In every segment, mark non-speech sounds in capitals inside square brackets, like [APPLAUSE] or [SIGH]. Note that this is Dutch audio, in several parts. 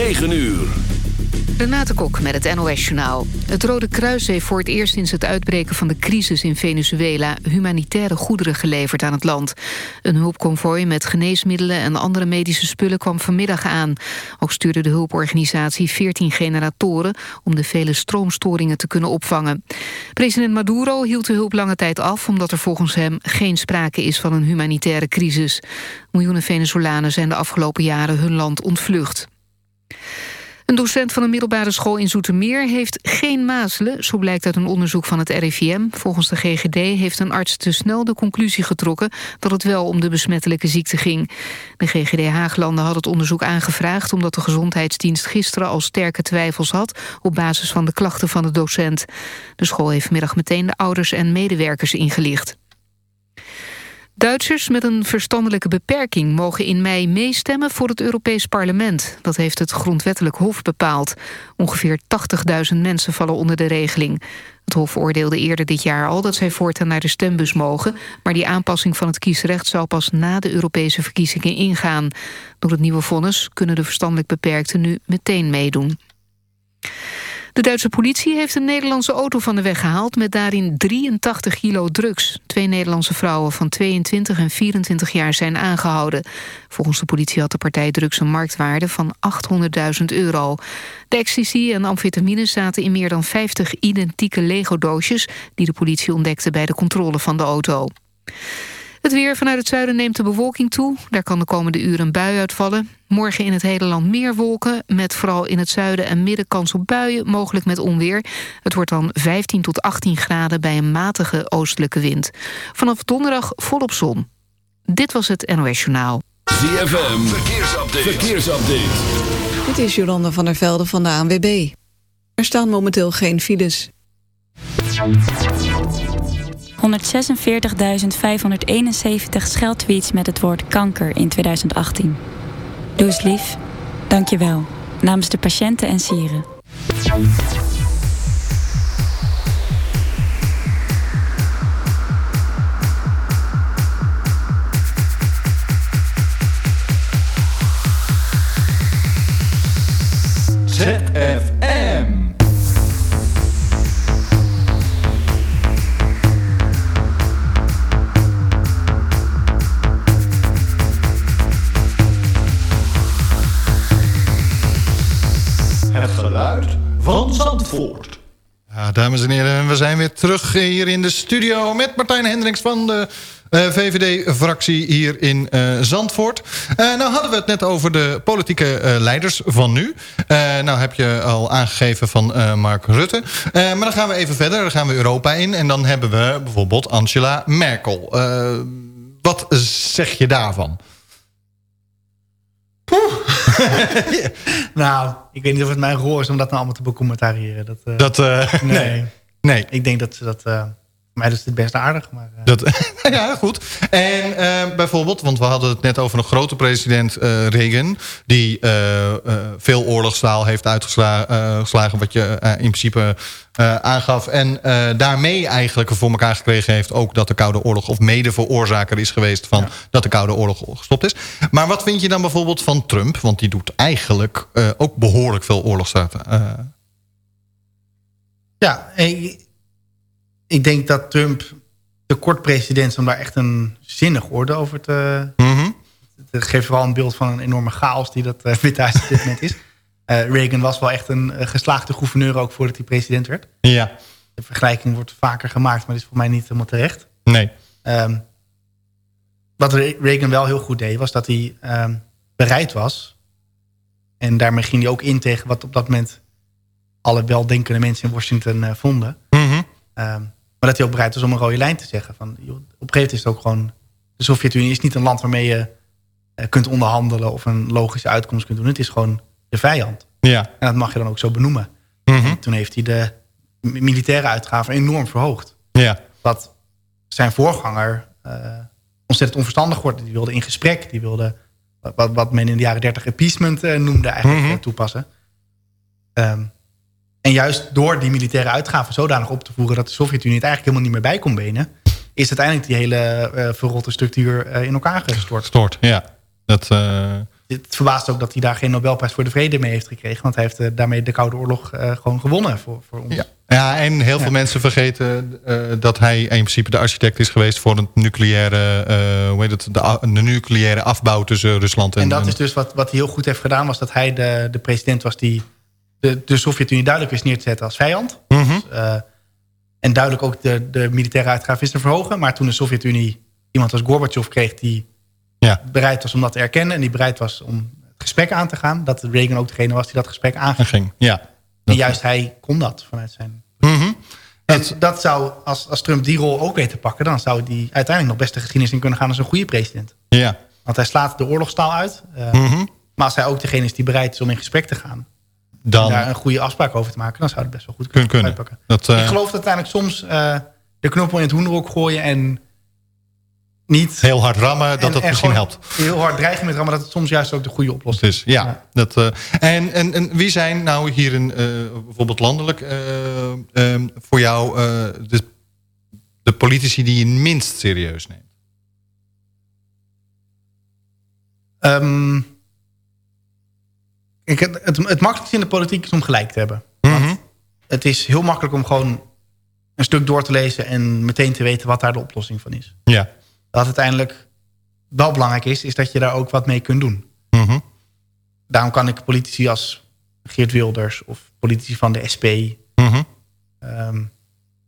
9 uur. Renate Kok met het NOS Journaal. Het Rode Kruis heeft voor het eerst sinds het uitbreken van de crisis in Venezuela... humanitaire goederen geleverd aan het land. Een hulpconvoi met geneesmiddelen en andere medische spullen kwam vanmiddag aan. Ook stuurde de hulporganisatie 14 generatoren... om de vele stroomstoringen te kunnen opvangen. President Maduro hield de hulp lange tijd af... omdat er volgens hem geen sprake is van een humanitaire crisis. Miljoenen Venezolanen zijn de afgelopen jaren hun land ontvlucht. Een docent van een middelbare school in Zoetermeer heeft geen mazelen, zo blijkt uit een onderzoek van het RIVM. Volgens de GGD heeft een arts te snel de conclusie getrokken dat het wel om de besmettelijke ziekte ging. De GGD Haaglanden had het onderzoek aangevraagd omdat de gezondheidsdienst gisteren al sterke twijfels had op basis van de klachten van de docent. De school heeft vanmiddag meteen de ouders en medewerkers ingelicht. Duitsers met een verstandelijke beperking mogen in mei meestemmen voor het Europees Parlement. Dat heeft het Grondwettelijk Hof bepaald. Ongeveer 80.000 mensen vallen onder de regeling. Het Hof oordeelde eerder dit jaar al dat zij voortaan naar de stembus mogen... maar die aanpassing van het kiesrecht zal pas na de Europese verkiezingen ingaan. Door het nieuwe vonnis kunnen de verstandelijk beperkten nu meteen meedoen. De Duitse politie heeft een Nederlandse auto van de weg gehaald... met daarin 83 kilo drugs. Twee Nederlandse vrouwen van 22 en 24 jaar zijn aangehouden. Volgens de politie had de partij drugs een marktwaarde van 800.000 euro. De ecstasy en amfetamine zaten in meer dan 50 identieke Lego-doosjes... die de politie ontdekte bij de controle van de auto. Het weer vanuit het zuiden neemt de bewolking toe. Daar kan de komende uren een bui uitvallen. Morgen in het hele land meer wolken, met vooral in het zuiden en midden kans op buien, mogelijk met onweer. Het wordt dan 15 tot 18 graden bij een matige oostelijke wind. Vanaf donderdag volop zon. Dit was het NOS Journaal. ZFM, verkeersupdate. verkeersupdate. Dit is Jolanda van der Velde van de ANWB. Er staan momenteel geen files. 146.571 scheldtweets met het woord kanker in 2018. Doe lief. Dank je wel. Namens de patiënten en sieren. ZFM. Zandvoort. Ja, dames en heren, we zijn weer terug hier in de studio... met Martijn Hendricks van de uh, VVD-fractie hier in uh, Zandvoort. Uh, nou hadden we het net over de politieke leiders van nu. nou heb je al aangegeven van Mark Rutte. maar dan gaan we even verder, dan gaan we Europa in... en dan hebben we bijvoorbeeld Angela Merkel. wat zeg je daarvan? [LAUGHS] nou, ik weet niet of het mijn rol is om dat nou allemaal te becommentariëren. Dat, uh, dat uh, [LAUGHS] nee. nee. Ik denk dat ze dat... Uh, mij is het best aardig. Maar, dat, [LAUGHS] ja, goed. En bijvoorbeeld, want we hadden het net over een grote president Reagan... die veel oorlogstaal heeft uitgeslagen... wat je in principe aangaf. En daarmee eigenlijk voor elkaar gekregen heeft... ook dat de Koude Oorlog of mede veroorzaker is geweest... van ja. dat de Koude Oorlog gestopt is. Maar wat vind je dan bijvoorbeeld van Trump? Want die doet eigenlijk ook behoorlijk veel oorlogsstraten. Ja, ik, ik, denk dat Trump te kort president... is om daar echt een zinnig orde over te... Mm -hmm. Het geeft vooral een beeld van een enorme chaos... die dat uh, Witte Huis op dit moment is. Uh, Reagan was wel echt een uh, geslaagde gouverneur ook voordat hij president werd. Ja. De vergelijking wordt vaker gemaakt, maar dat is voor mij niet helemaal terecht. Nee. Um, wat Reagan wel heel goed deed, was dat hij um, bereid was. En daarmee ging hij ook in tegen wat op dat moment alle weldenkende mensen in Washington uh, vonden. Mm -hmm. um, maar dat hij ook bereid was om een rode lijn te zeggen. Van, joh, op een gegeven moment is het ook gewoon... De Sovjet-Unie is niet een land waarmee je kunt onderhandelen... of een logische uitkomst kunt doen. Het is gewoon de vijand. Ja. En dat mag je dan ook zo benoemen. Mm -hmm. Toen heeft hij de militaire uitgaven enorm verhoogd. Ja. Wat zijn voorganger uh, ontzettend onverstandig wordt. Die wilde in gesprek, die wilde wat, wat men in de jaren 30 appeasement uh, noemde eigenlijk Mhm. mm -hmm. toepassen. Um, en juist door die militaire uitgaven zodanig op te voeren... dat de Sovjet-Unie het eigenlijk helemaal niet meer bij kon benen... is uiteindelijk die hele uh, verrotte structuur in elkaar gestort. Stort, ja. Dat, uh, het verbaast ook dat hij daar geen Nobelprijs voor de Vrede mee heeft gekregen. Want hij heeft daarmee de Koude Oorlog gewoon gewonnen voor, voor ons. Ja, ja en heel ja. veel mensen vergeten dat hij in principe de architect is geweest... voor een nucleaire, hoe heet het, de, de, nucleaire afbouw tussen Rusland en... En dat is dus wat, wat hij heel goed heeft gedaan... was dat hij de, de president was die de, de Sovjet-Unie duidelijk wist neer te zetten als vijand. Mm -hmm. dus, en duidelijk ook de, de militaire uitgaven is te verhogen. Maar toen de Sovjet-Unie iemand als Gorbachev kreeg... die ja. bereid was om dat te erkennen... en die bereid was om het gesprek aan te gaan... dat Reagan ook degene was die dat gesprek aanging. Ging, ja. En juist hij kon dat vanuit zijn... Mm -hmm. En dat zou, als, als Trump die rol ook weet te pakken... dan zou die uiteindelijk nog best de geschiedenis in kunnen gaan... als een goede president. Ja. Want hij slaat de oorlogstaal uit. Uh, mm -hmm. Maar als hij ook degene is die bereid is om in gesprek te gaan... Dan, daar een goede afspraak over te maken... dan zou het best wel goed kunnen, kunnen. uitpakken. Dat, uh, Ik geloof dat uiteindelijk soms uh, de knoppel in het hoenderhok gooien... en niet... Heel hard rammen, dat en, dat en misschien helpt. Heel hard dreigen met rammen, dat het soms juist ook de goede oplossing is. Dus, ja, ja. Dat, uh, en, en, en wie zijn nou hier in, bijvoorbeeld landelijk um, voor jou de, de politici die je minst serieus neemt? Um, ik, het, het, het makkelijkste in de politiek is om gelijk te hebben. Mm -hmm. Het is heel makkelijk om gewoon een stuk door te lezen... en meteen te weten wat daar de oplossing van is. Ja. Dat uiteindelijk wel belangrijk is... is dat je daar ook wat mee kunt doen. Mm -hmm. Daarom kan ik politici als Geert Wilders... of politici van de SP... Mm -hmm. um,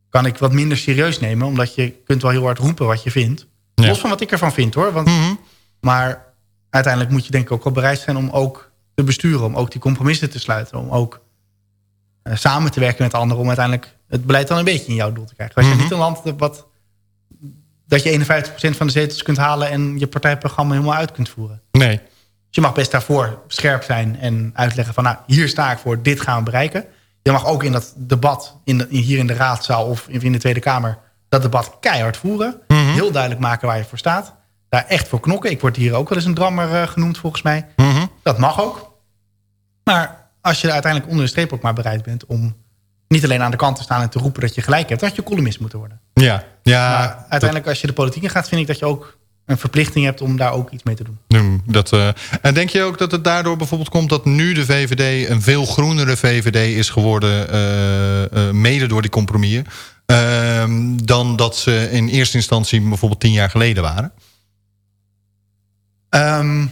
kan ik wat minder serieus nemen... omdat je kunt wel heel hard roepen wat je vindt. Ja. Los van wat ik ervan vind, hoor. Want, Mhm. Maar uiteindelijk moet je denk ik ook wel bereid zijn... om ook te besturen, om ook die compromissen te sluiten... om ook uh, samen te werken met anderen... om uiteindelijk het beleid dan een beetje in jouw doel te krijgen. Als je Mhm. niet een land hebt wat, dat je 51% van de zetels kunt halen... en je partijprogramma helemaal uit kunt voeren. Nee. Dus je mag best daarvoor scherp zijn en uitleggen van... nou, hier sta ik voor, dit gaan we bereiken. Je mag ook in dat debat, in de, hier in de raadzaal of in de Tweede Kamer... dat debat keihard voeren. Mhm. Heel duidelijk maken waar je voor staat. Daar echt voor knokken. Ik word hier ook wel eens een drammer uh, genoemd volgens mij. Mhm. Dat mag ook. Maar als je uiteindelijk onder de streep ook maar bereid bent... om niet alleen aan de kant te staan en te roepen dat je gelijk hebt... dat je columnist moet worden. Ja. ja maar uiteindelijk als je de politiek in gaat... vind ik dat je ook een verplichting hebt om daar ook iets mee te doen. Dat, uh, en denk je ook dat het daardoor bijvoorbeeld komt... dat nu de VVD een veel groenere VVD is geworden... Uh, uh, mede door die compromissen... Ehm, dan dat ze in eerste instantie bijvoorbeeld tien jaar geleden waren? Um,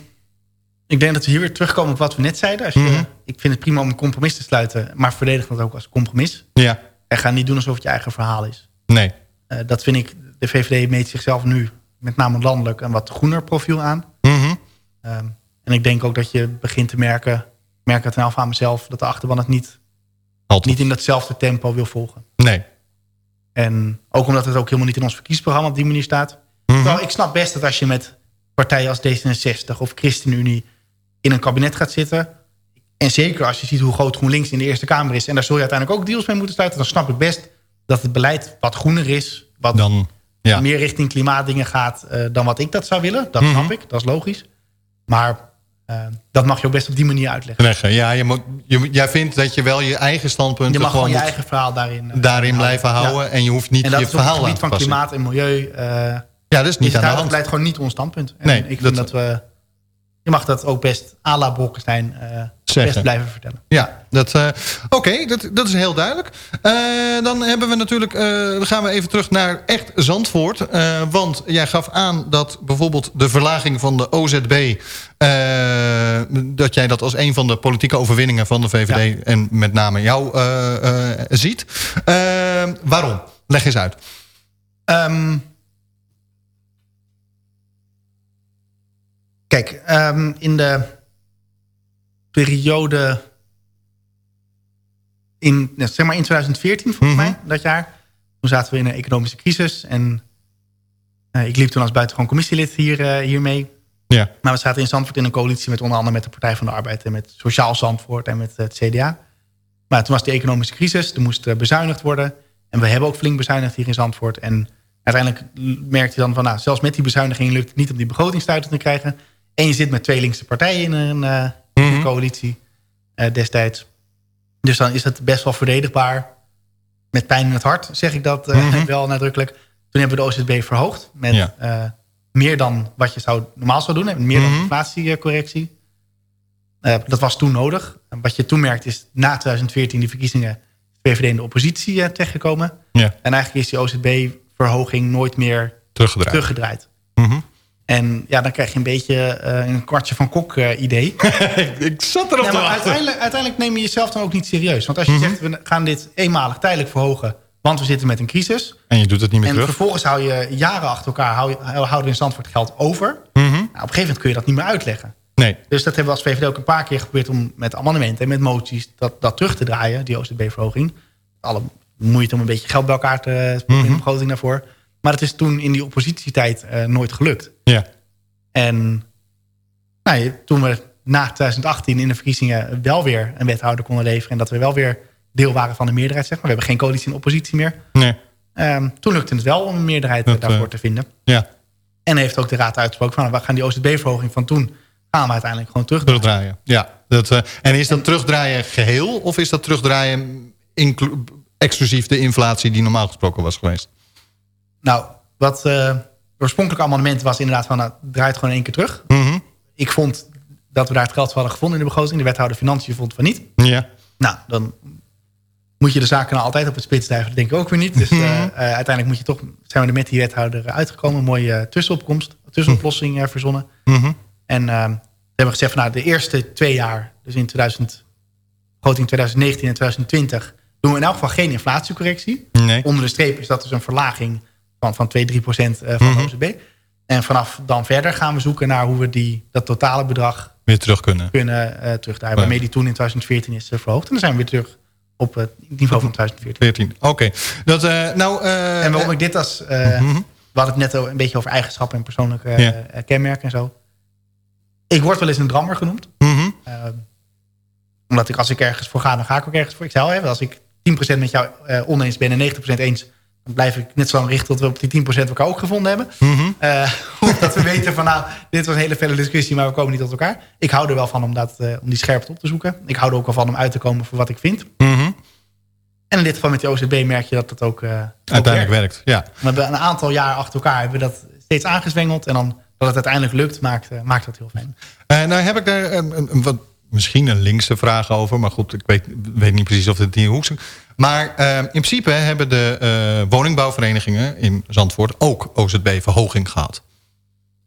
ik denk dat we hier weer terugkomen op wat we net zeiden. Als je, Mhm. mm -hmm. Ik vind het prima om een compromis te sluiten... maar verdedig dat ook als compromis. Ja. En ga niet doen alsof het je eigen verhaal is. Nee. dat vind ik... De VVD meet zichzelf nu met name landelijk... een wat groener profiel aan. Mm -hmm. um, en ik denk ook dat je begint te merken... ik merk het nou van mezelf... dat de achterban het niet, Altijd. niet in datzelfde tempo wil volgen. Nee. En ook omdat het ook helemaal niet in ons verkiezingsprogramma op die manier staat. Mm -hmm. Ik snap best dat als je met partijen als D66 of ChristenUnie in een kabinet gaat zitten... en zeker als je ziet hoe groot GroenLinks in de Eerste Kamer is... en daar zul je uiteindelijk ook deals mee moeten sluiten... dan snap ik best dat het beleid wat groener is... wat dan, ja. meer richting klimaatdingen gaat uh, dan wat ik dat zou willen. Dat Mhm. mm -hmm. snap ik, dat is logisch. Maar uh, dat mag je ook best op die manier uitleggen. Leggen. Ja, je moet, je, jij vindt dat je wel je eigen standpunt... Je mag gewoon je eigen verhaal daarin... Uh, daarin blijven houden ja. en je hoeft niet en dat je is verhaal op het gebied van klimaat en milieu... ja, dat is niet is aan de hand. blijft gewoon niet ons standpunt. En nee, ik vind dat, dat we... Je mag dat ook best à la Bolkestein uh, best blijven vertellen. Ja, dat, uh, oké, okay, dat, dat is heel duidelijk. Uh, dan hebben we natuurlijk, dan gaan we even terug naar echt Zandvoort. want jij gaf aan dat bijvoorbeeld de verlaging van de OZB... dat jij dat als een van de politieke overwinningen van de VVD... Ja. en met name jou ziet. waarom? Leg eens uit. Um, Kijk, um, in de periode... In, zeg maar in 2014, volgens Mhm. mm -hmm. mij, dat jaar... toen zaten we in een economische crisis... en uh, ik liep toen als buitengewoon commissielid hier, uh, hiermee. Ja. Maar we zaten in Zandvoort in een coalitie... met onder andere met de Partij van de Arbeid... en met Sociaal Zandvoort en met het CDA. Maar toen was de economische crisis, er moest bezuinigd worden... en we hebben ook flink bezuinigd hier in Zandvoort... en uiteindelijk merkte je dan van... Nou, zelfs met die bezuiniging lukt het niet om die begrotingstuiten te krijgen... En je zit met twee linkse partijen in een, uh, mm -hmm. een coalitie uh, destijds. Dus dan is het best wel verdedigbaar. Met pijn in het hart zeg ik dat mm -hmm. [LAUGHS] wel nadrukkelijk. Toen hebben we de OZB verhoogd. Met ja. meer dan wat je zou, normaal zou doen. Meer mm -hmm. dan inflatiecorrectie. Uh, dat was toen nodig. En wat je toen merkt is na 2014 die verkiezingen... VVD in de oppositie terechtgekomen. Ja. En eigenlijk is die OZB-verhoging nooit meer Teruggedraaid. teruggedraaid. Mhm. En ja, dan krijg je een beetje uh, een kwartje van kok uh, idee. [LAUGHS] ik zat erop maar wachten. uiteindelijk, uiteindelijk neem je jezelf dan ook niet serieus. Want als je Mhm. zegt, we gaan dit eenmalig tijdelijk verhogen... want we zitten met een crisis... En je doet het niet meer en terug. vervolgens hou je jaren achter elkaar... Hou houden we in Zandvoort geld over... Mhm. Nou, op een gegeven moment kun je dat niet meer uitleggen. Nee. Dus dat hebben we als VVD ook een paar keer geprobeerd... om met amendementen en met moties dat, dat terug te draaien... die OZB-verhoging. Alle moeite om een beetje geld bij elkaar te spoelen in de begroting daarvoor. Maar het is toen in die oppositietijd eh, nooit gelukt. Ja. En nou, toen we na 2018 in de verkiezingen wel weer een wethouder konden leveren... en dat we wel weer deel waren van de meerderheid, zeg maar. We hebben geen coalitie en oppositie meer. Nee. Ehm, toen lukte het wel om een meerderheid Dat, daarvoor eh, te vinden. Ja. En heeft ook de raad uitgesproken van... we gaan die OZB-verhoging van toen gaan we uiteindelijk gewoon terug. Terugdraaien. Ja. Dat, eh, en is dat terugdraaien geheel? Of is dat terugdraaien exclusief de inflatie die normaal gesproken was geweest? Nou, wat eh oorspronkelijk amendement was inderdaad van... Nou, draai het gewoon één keer terug. Mhm. Ik vond dat we daar het geld voor hadden gevonden in de begroting. De wethouder Financiën vond van niet. Ja. Nou, dan moet je de zaken nou altijd op het spits duiven. Dat denk ik ook weer niet. Dus Mhm. eh, eh, uiteindelijk moet je toch, zijn we er met die wethouder uitgekomen. Een mooie eh, tussenopkomst, tussenoplossing verzonnen. Mhm. En eh, we hebben gezegd van nou, de eerste twee jaar, dus in 2000, begroting 2019 en 2020, doen we in elk geval geen inflatiecorrectie. Nee. Onder de streep is dat dus een verlaging van, van 2, 3 procent eh, van de OZB. En vanaf dan verder gaan we zoeken naar hoe we die, dat totale bedrag Weer terug kunnen. kunnen eh terugdraaien. Ja. Waarmee die toen in 2014 is eh, verhoogd. En dan zijn we weer terug op het niveau van 2014. 14. Oké. Dat, nou, En waarom ik dit als... Mhm. We hadden het net een beetje over eigenschappen en persoonlijke Ja. kenmerken en zo. Ik word wel eens een drammer genoemd. Mhm. Omdat ik als ik ergens voor ga, dan ga ik ook ergens voor. Ik zei al, hè, als ik 10% met jou oneens ben en 90% eens... blijf ik net zo lang richten tot we op die 10% elkaar ook gevonden hebben. Mhm. Eh, [LAUGHS] omdat we weten van, nou, dit was een hele felle discussie... maar we komen niet tot elkaar. Ik hou er wel van om, dat, eh, om die scherpte op te zoeken. Ik hou er ook wel van om uit te komen voor wat ik vind. Mhm. En in dit geval met de OZB merk je dat dat ook, eh, Uiteindelijk werkt. werkt. Ja. We hebben een aantal jaar achter elkaar hebben we dat steeds aangezwengeld. En dan dat het uiteindelijk lukt, maakt, maakt dat heel fijn. Nou heb ik daar een wat, misschien een linkse vraag over. Maar goed, ik weet, weet niet precies of dit in de hoek zit. Maar eh, in principe hebben de eh, woningbouwverenigingen in Zandvoort ook OZB-verhoging gehad.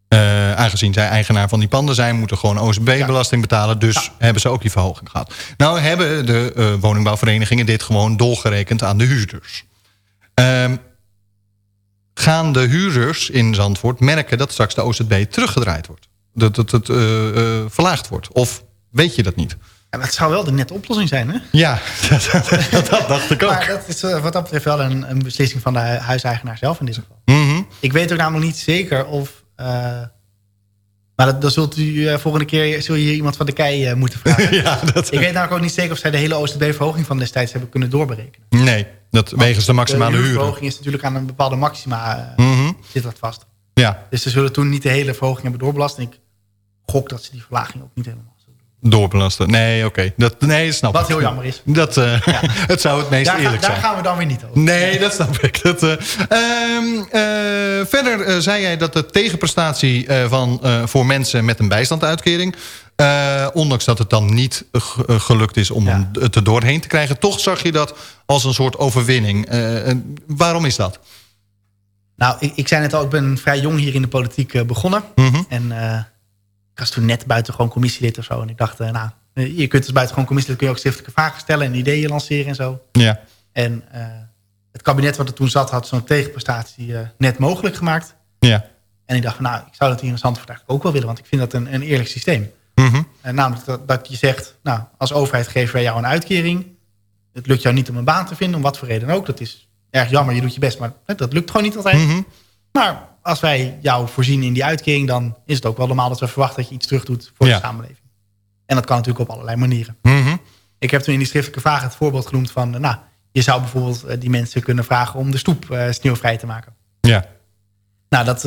Eh, aangezien zij eigenaar van die panden zijn, moeten gewoon OZB-belasting betalen. Dus hebben ze ook die verhoging gehad. Nou hebben de woningbouwverenigingen dit gewoon doorgerekend aan de huurders. Ehm, gaan de huurders in Zandvoort merken dat straks de OZB teruggedraaid wordt? Dat het, het verlaagd wordt? Of weet je dat niet? En dat zou wel de nette oplossing zijn, hè? Ja, [LAUGHS] dat, dat, dat dacht ik ook. Maar dat is eh, wat dat betreft wel een, een beslissing van de hu- huiseigenaar zelf in dit geval. Mhm. Ik weet ook namelijk niet zeker of... eh, maar dat, dan zult u eh, volgende keer zul je iemand van de KEI moeten vragen. [LAUGHS] Ja, dat, Ik weet namelijk ook niet zeker of zij de hele OZB-verhoging van destijds hebben kunnen doorberekenen. nee, dat wegens de maximale de huur. huurverhoging is natuurlijk aan een bepaalde maxima Mhm. zit dat vast. Ja, Dus ze zullen toen niet de hele verhoging hebben doorbelast. En ik gok dat ze die verlaging ook niet helemaal. Doorbelasten. Nee, oké. Dat Nee, snap Wat ik. heel jammer is. Dat, eh, [LAUGHS] het zou het meest Daar, ga- eerlijk daar zijn. gaan we dan weer niet over. Nee, dat snap ik. Dat, eh, ehm, eh, verder zei jij dat de tegenprestatie van, voor mensen met een bijstandsuitkering... ondanks dat het dan niet ge- gelukt is om Ja. het er doorheen te krijgen... toch zag je dat als een soort overwinning. Waarom is dat? Nou, ik, ik zei net al, ik ben vrij jong hier in de politiek begonnen. Mhm. En ik was toen net buitengewoon commissielid of zo. En ik dacht, eh, nou, je kunt als buitengewoon commissielid... kun je ook schriftelijke vragen stellen en ideeën lanceren en zo. Ja. En eh, het kabinet wat er toen zat... had zo'n tegenprestatie eh, net mogelijk gemaakt. Ja. En ik dacht nou, ik zou dat hier in Zandvoort eigenlijk ook wel willen... want ik vind dat een, een eerlijk systeem. Mhm. En namelijk dat, dat je zegt, nou, als overheid geven wij jou een uitkering. Het lukt jou niet om een baan te vinden, om wat voor reden ook. Dat is erg jammer, je doet je best, maar dat lukt gewoon niet altijd. Mhm. Maar als wij jou voorzien in die uitkering... dan is het ook wel normaal dat we verwachten dat je iets terug doet voor Ja. de samenleving. En dat kan natuurlijk op allerlei manieren. Mhm. Ik heb toen in die schriftelijke vraag het voorbeeld genoemd van... eh, nou, je zou bijvoorbeeld eh, die mensen kunnen vragen om de stoep eh, sneeuwvrij te maken. Ja. Nou, dat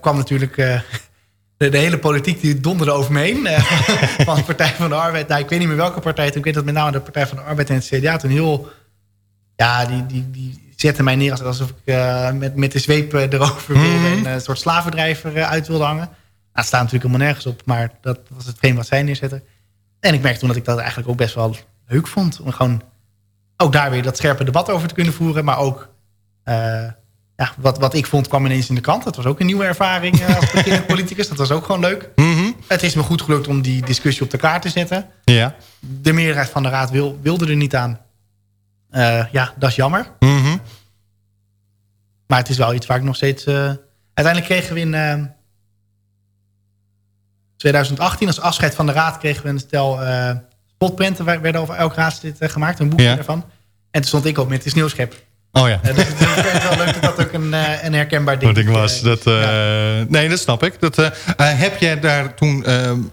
kwam natuurlijk... [LAUGHS] de, de hele politiek die donderde over me heen. [LAUGHS] van de Partij van de Arbeid. Nou, ik weet niet meer welke partij. toen. Ik weet dat met name de Partij van de Arbeid en het CDA toen heel... Ja, die, die, die zetten mij neer als- alsof ik eh, met, met de zweep eh, erover wilde... Mhm. en eh, een soort slavendrijver uit wilde hangen. Nou, het staat natuurlijk helemaal nergens op. Maar dat was hetgeen wat zij neerzetten. En ik merkte toen dat ik dat eigenlijk ook best wel leuk vond. Om gewoon ook daar weer dat scherpe debat over te kunnen voeren. Maar ook uh, ja, wat, wat ik vond kwam ineens in de krant. Dat was ook een nieuwe ervaring uh, als [LAUGHS] politicus. Dat was ook gewoon leuk. Mm -hmm. Het is me goed gelukt om die discussie op de kaart te zetten. Ja. De meerderheid van de raad wil, wilde er niet aan. Uh, ja, dat is jammer. Mm -hmm. Maar het is wel iets waar ik nog steeds... uiteindelijk kregen we in 2018 als afscheid van de raad... kregen we een stel spotprenten werden over elk raadslid gemaakt. Een boekje Ja. ervan. En toen stond ik ook met de sneeuwschep. Oh ja. Dus het is wel leuk dat dat ook een, uh, een herkenbaar ding, ding was. Uh, dat, ja. Nee, dat snap ik. Dat, heb jij daar toen...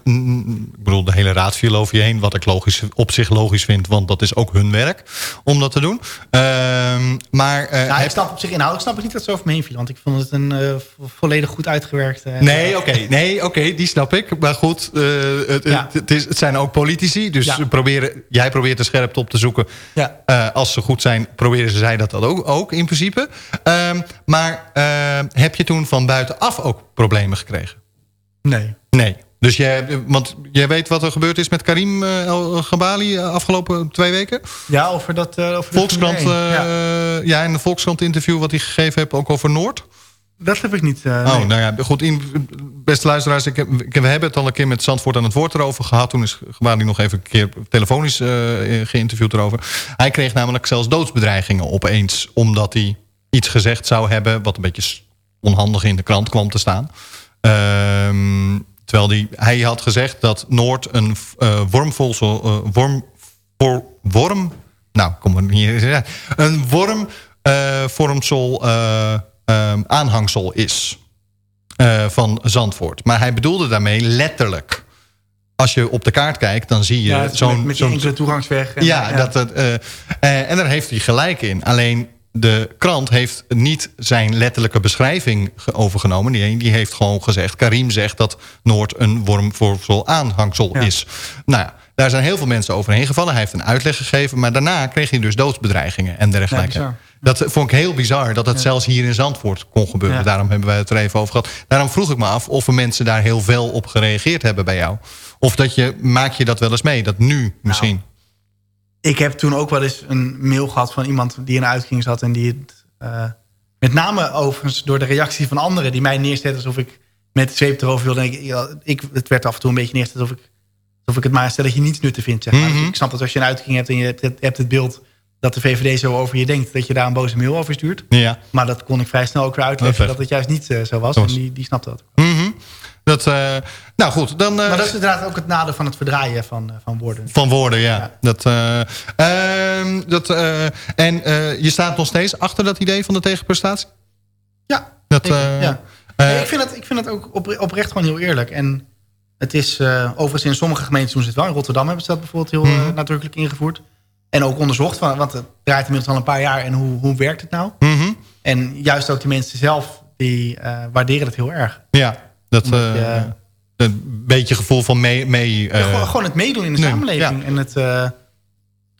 ik bedoel, de hele raad viel over je heen. Wat ik logisch, op zich logisch vind. Want dat is ook hun werk om dat te doen. Ehm, maar... nou, ik snap op zich inhoudelijk snap ik niet dat ze over me heen viel. Want ik vond het een volledig goed uitgewerkt... nee, oké. Okay, [LAUGHS] nee, oké. Okay, die snap ik. Maar goed, het, ja. het, is, het, zijn ook politici. Dus ja. proberen, jij probeert de scherpte op te zoeken. als ze goed zijn, proberen ze zij dat, dat ook ook, ook in principe. Um, maar uh, heb je toen van buitenaf ook problemen gekregen? Nee. Nee. Dus jij, want jij weet wat er gebeurd is met Karim uh, El Gabali afgelopen twee weken? Ja, over dat... Uh, over Volkskrant, ja. ja, in de Volkskrant interview wat hij gegeven heeft, ook over Noord. Dat heb ik niet. Uh, oh, nee. nou ja, goed. In, beste luisteraars, ik, ik, we hebben het al een keer met Zandvoort aan het woord erover gehad. Toen is Gabali nog even een keer telefonisch uh, geïnterviewd erover. Hij kreeg namelijk zelfs doodsbedreigingen opeens. Omdat hij iets gezegd zou hebben wat een beetje onhandig in de krant kwam te staan. Uh, terwijl die, hij had gezegd dat Noord een uh, wormvolsel... Uh, worm, voor, worm... Nou, kom maar hier. [LAUGHS] Een wormvormsel... Uh, Um, aanhangsel is uh, van Zandvoort. Maar hij bedoelde daarmee letterlijk. Als je op de kaart kijkt, dan zie je ja, zo'n... Met, met enkele toegangsweg. En, ja, ja. Dat, het, uh, uh, en daar heeft hij gelijk in. Alleen de krant heeft niet zijn letterlijke beschrijving overgenomen. Die, die heeft gewoon gezegd... Karim zegt dat Noord een wormvoedsel aanhangsel ja. is. Nou ja, daar zijn heel veel mensen overheen gevallen. Hij heeft een uitleg gegeven. Maar daarna kreeg hij dus doodsbedreigingen en dergelijke. Ja, dat vond ik heel bizar dat het ja. zelfs hier in Zandvoort kon gebeuren. Ja. Daarom hebben wij het er even over gehad. Daarom vroeg ik me af of er mensen daar heel veel op gereageerd hebben bij jou. Of dat je, maak je dat wel eens mee? Dat nu misschien? Nou, ik heb toen ook wel eens een mail gehad van iemand die in uitging zat. En die het uh, met name overigens door de reactie van anderen die mij neerzetten alsof ik met de zweep erover wilde. Ik, ik, het werd af en toe een beetje neergezet alsof ik, alsof ik het maar stel dat je niets nuttig vindt. Zeg maar. Mhm. mm -hmm. dus ik snap dat als je een uitging hebt en je hebt, hebt het beeld dat de VVD zo over je denkt... dat je daar een boze mail over stuurt. Ja. Maar dat kon ik vrij snel ook weer uitleggen... dat, dat het juist niet uh, zo was. En die, die snapte dat. Mm -hmm. dat uh, nou goed, dan... Uh, maar dat is inderdaad ook het nadeel van het verdraaien van, van woorden. Van woorden, ja. ja. Dat, ehm, dat, en je staat nog steeds achter dat idee van de tegenprestatie? Ja. Dat, ik, ja. Nee, ik, vind het, ik vind het ook op, oprecht gewoon heel eerlijk. En het is overigens in sommige gemeenten doen ze het wel. In Rotterdam hebben ze dat bijvoorbeeld heel Mhm. -hmm. nadrukkelijk ingevoerd. En ook onderzocht, van, want het draait inmiddels al een paar jaar... en hoe, hoe werkt het nou? Mm -hmm. En juist ook die mensen zelf, die uh, waarderen het heel erg. Ja, dat je, een beetje gevoel van mee... mee ja, gewoon, gewoon, het meedoen in de nee, samenleving. Ja. En het,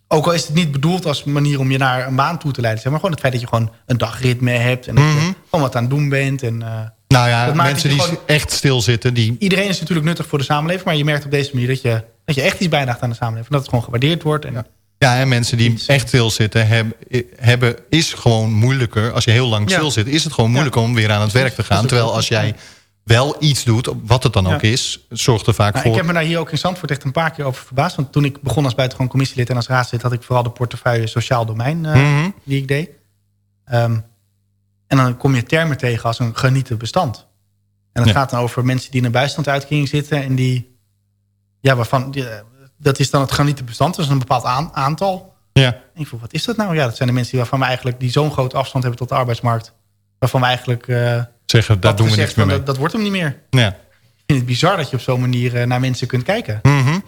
ook al is het niet bedoeld als manier om je naar een baan toe te leiden... Zeg maar gewoon het feit dat je gewoon een dagritme hebt... en Mhm. dat je gewoon wat aan het doen bent. En, nou ja, mensen die gewoon, echt stilzitten... Die... Iedereen is natuurlijk nuttig voor de samenleving... maar je merkt op deze manier dat je, dat je echt iets bijdraagt aan de samenleving. Dat het gewoon gewaardeerd wordt en... Ja. Ja, en mensen die Iets. echt stilzitten hebben, hebben, is gewoon moeilijker. Als je heel lang stil zit, is het gewoon moeilijker ja. om weer aan het werk te gaan. Terwijl als jij wel iets doet, wat het dan ook ja. is, zorgt er vaak nou, voor... Ik heb me daar hier ook in Zandvoort echt een paar keer over verbaasd. Want toen ik begon als buitengewoon commissielid en als raadslid... had ik vooral de portefeuille sociaal domein uh, Mhm. mm -hmm. die ik deed. Um, en dan kom je termen tegen als een genieten bestand. En dat gaat dan over mensen die in een bijstandsuitkering zitten... en die, ja, waarvan... Die, dat is dan het granieten bestand, dat is een bepaald aantal. Ja. En ik vroeg, wat is dat nou? Ja, dat zijn de mensen die waarvan we eigenlijk die zo'n groot afstand hebben tot de arbeidsmarkt. Waarvan we eigenlijk uh, zeggen, dat doen we niks meer mee. Dat, dat, wordt hem niet meer. Ja. Ik vind het bizar dat je op zo'n manier uh, naar mensen kunt kijken. Mm -hmm.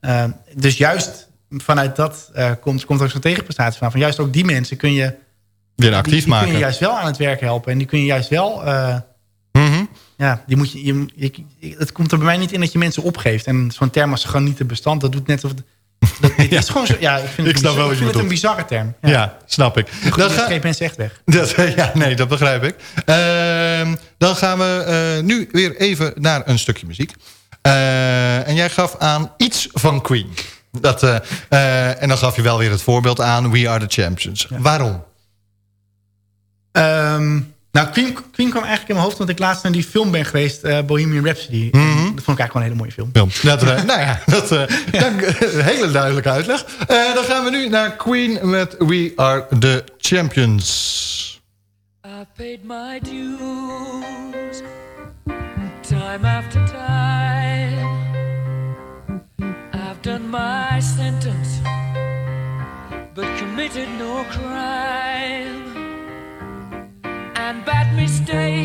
uh, dus juist vanuit dat komt, komt ook zo'n tegenprestatie van. Van juist ook die mensen kun je... Weer actief die, die maken. kun je juist wel aan het werk helpen. En die kun je juist wel... Mm -hmm. Ja, die moet je, je, je, het komt er bij mij niet in dat je mensen opgeeft. En zo'n term als granieten bestand, dat doet net of... Dat, [LAUGHS] ja. is gewoon zo, ja, ik vind het, ik bizar, wel ik vind het een bizarre term. Ja, ja snap ik. Dat, dat geeft mensen echt weg. [LAUGHS] Dat, ja, nee, dat begrijp ik. Uh, dan gaan we uh, nu weer even naar een stukje muziek. Eh, en jij gaf aan iets van Queen. Dat, eh, eh, en dan gaf je wel weer het voorbeeld aan We Are The Champions. Waarom? Ehm, nou, Queen, Queen kwam eigenlijk in mijn hoofd... omdat ik laatst naar die film ben geweest, eh, Bohemian Rhapsody. Mhm. Dat vond ik eigenlijk wel een hele mooie film. Film. Dat, eh, [LAUGHS] nou ja, dat, eh, dank, hele duidelijke uitleg. Eh, dan gaan we nu naar Queen met We Are The Champions. I paid my dues time after time. I've done my sentence, but committed no crime. And bad mistakes,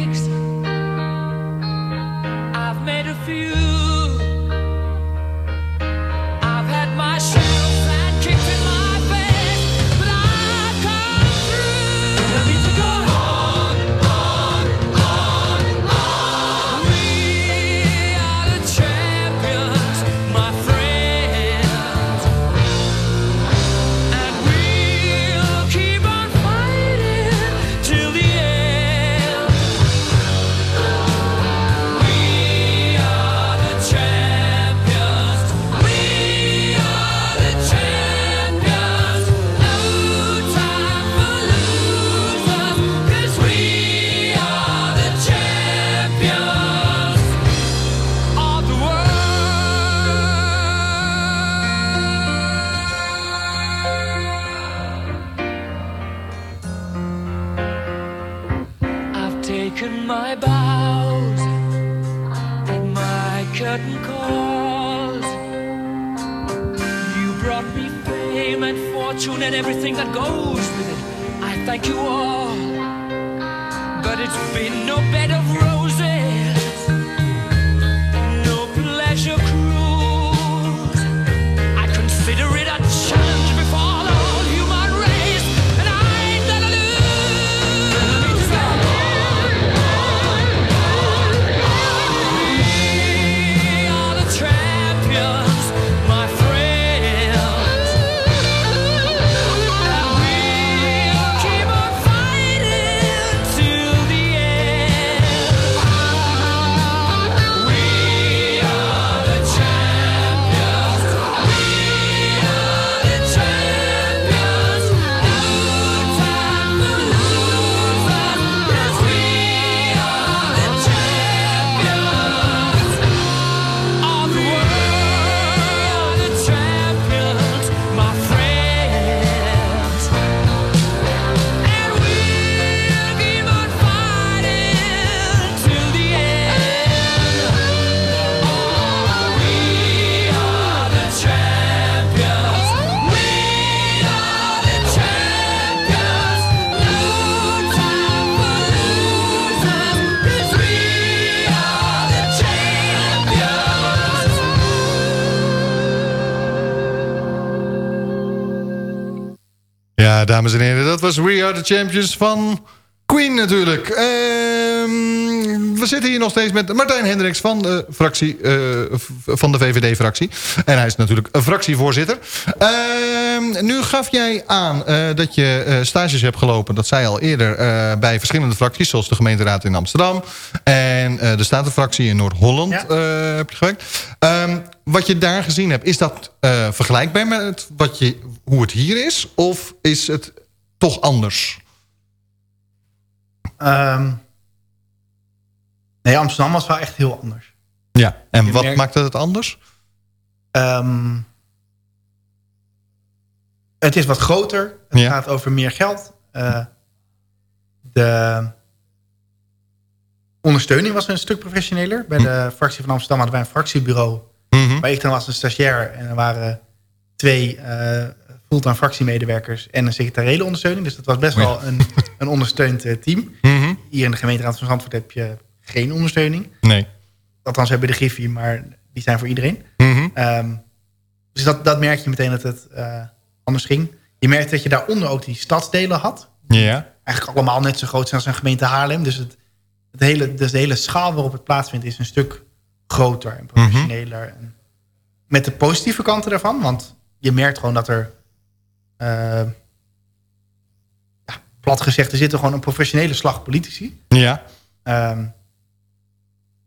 dames en heren, dat was We Are The Champions van Queen natuurlijk. Ehm, we zitten hier nog steeds met Martijn Hendricks van de, fractie, eh, van de VVD-fractie. En hij is natuurlijk een fractievoorzitter. Ehm, nu gaf jij aan eh, dat je eh, stages hebt gelopen, dat zei al eerder, bij verschillende fracties, zoals de gemeenteraad in Amsterdam en de Statenfractie in Noord-Holland Ja. heb je gewerkt. Ehm, wat je daar gezien hebt, is dat vergelijkbaar met wat je, hoe het hier is? Of is het toch anders? Ehm, nee, Amsterdam was wel echt heel anders. Ja. En Je wat merkt- maakte het anders? Ehm, het is wat groter. Het Ja. gaat over meer geld. Eh, de ondersteuning was een stuk professioneler. Bij de fractie van Amsterdam hadden wij een fractiebureau. Mhm. Waar ik dan was een stagiair. En er waren twee eh fulltime fractiemedewerkers en een secretariële ondersteuning. Dus dat was best Oh ja. wel een, een ondersteund eh, team. Mhm. Hier in de gemeenteraad van Zandvoort heb je geen ondersteuning. Nee. Althans, hebben de Griffie, maar die zijn voor iedereen. Mhm. Ehm, dus dat, dat merk je meteen dat het eh, anders ging. Je merkt dat je daaronder ook die stadsdelen had. Ja. Eigenlijk allemaal net zo groot zijn als een gemeente Haarlem. Dus, het, het hele, dus de hele schaal waarop het plaatsvindt is een stuk groter en professioneler. En met de positieve kanten daarvan. Want je merkt gewoon dat er... eh, ja, plat gezegd, er zitten gewoon een professionele slag politici. Ja. Ehm,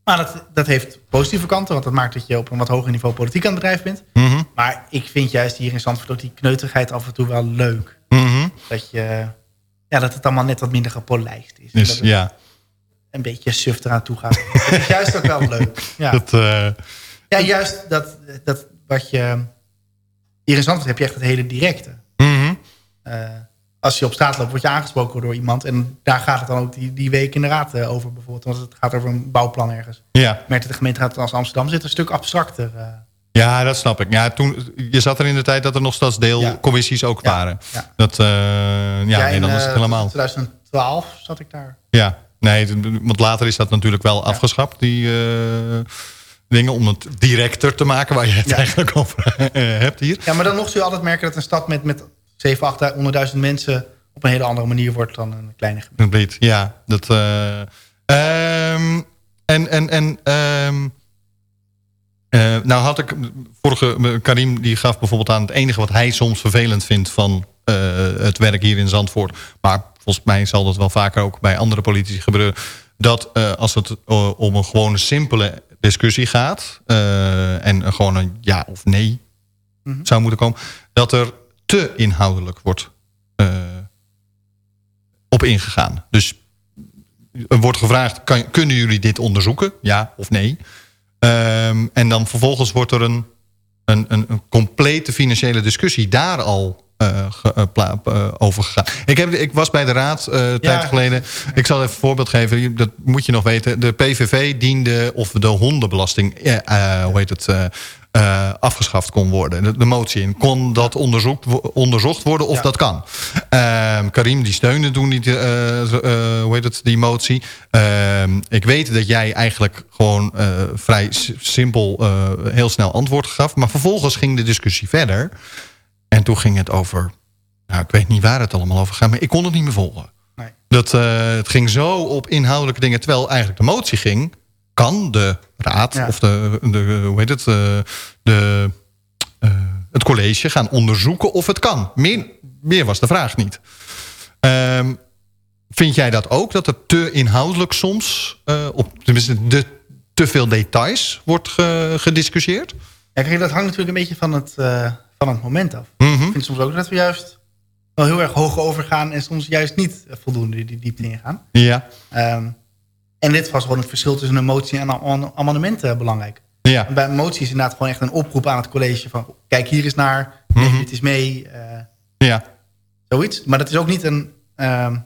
Maar dat, dat heeft positieve kanten, want dat maakt dat je op een wat hoger niveau politiek aan het bedrijf bent. Mhm, Maar ik vind juist hier in Zandvoort ook die kneuterigheid af en toe wel leuk. mhm. Dat, je, ja, dat het allemaal net wat minder gepolijst is. Dus dat ja, een beetje suf eraan toe gaat. [LAUGHS] dat is juist ook wel leuk. Ja, dat, eh, ja juist dat, dat wat je... Hier in Zandvoort heb je echt het hele directe. Eh, als je op straat loopt, word je aangesproken door iemand. En daar gaat het dan ook die, die week in de raad eh, over bijvoorbeeld. Want het gaat over een bouwplan ergens. ja. Merkte de gemeenteraad als Amsterdam zit een stuk abstracter. eh. ja, dat snap ik. Ja, toen, je zat er in de tijd dat er nog stadsdeelcommissies ook Ja, waren. ja. Dat, ja, nee, in, dan is het helemaal... 2012 zat ik daar. Ja, nee, want later is dat natuurlijk wel afgeschaft, die dingen, om het directer te maken, waar je het eigenlijk over hebt hier. Ja, maar dan zul je altijd merken dat een stad met, met 7, 800.000 mensen... op een hele andere manier wordt dan een kleine. Complete, ja. Dat, eh, ehm, en en, en ehm, eh, nou had ik, vorige, Karim die gaf bijvoorbeeld aan het enige wat hij soms vervelend vindt van eh, het werk hier in Zandvoort. Maar volgens mij zal dat wel vaker ook bij andere politici gebeuren. Dat als het om een gewone simpele discussie gaat en gewoon een ja of nee Mhm. zou moeten komen, dat er te inhoudelijk wordt eh, op ingegaan. Dus er wordt gevraagd, kan, kunnen jullie dit onderzoeken? Ja of nee? Ehm, en dan vervolgens wordt er een, een, een, een complete financiële discussie daar al eh, ge- eh, over gegaan. Ik, heb, ik was bij de raad een tijd geleden. Ik zal even een voorbeeld geven. Dat moet je nog weten. De PVV diende of de hondenbelasting, hoe heet het, eh, afgeschaft kon worden. De, de motie in. Kon dat onderzoekt, wo- onderzocht worden of Ja. dat kan? Ehm, Karim die steunde toen die, eh, eh, hoe heet het, die motie. Ehm, ik weet dat jij eigenlijk gewoon vrij simpel heel snel antwoord gaf. Maar vervolgens ging de discussie verder. En toen ging het over... Nou, ik weet niet waar het allemaal over gaat, maar ik kon het niet meer volgen. Nee. Dat, het ging zo op inhoudelijke dingen. Terwijl eigenlijk de motie ging... kan de raad Ja. of de, de, hoe heet het, eh, de, eh, het college gaan onderzoeken of het kan. Meer, meer was de vraag niet. Ehm, vind jij dat ook? Dat er te inhoudelijk soms... eh, op tenminste de, te veel details wordt ge- gediscussieerd? Ja, kijk, dat hangt natuurlijk een beetje van het, van het moment af. Mhm. Ik vind soms ook dat we juist wel heel erg hoog overgaan... en soms juist niet voldoende die diepte ingaan. Ja, Ehm, en dit was gewoon het verschil tussen een motie en een am- amendement eh, belangrijk. ja, Bij een motie is inderdaad gewoon echt een oproep aan het college... van kijk hier eens naar, neem Mhm. dit eens mee, eh, ja. zoiets. Maar dat is ook niet een... ehm,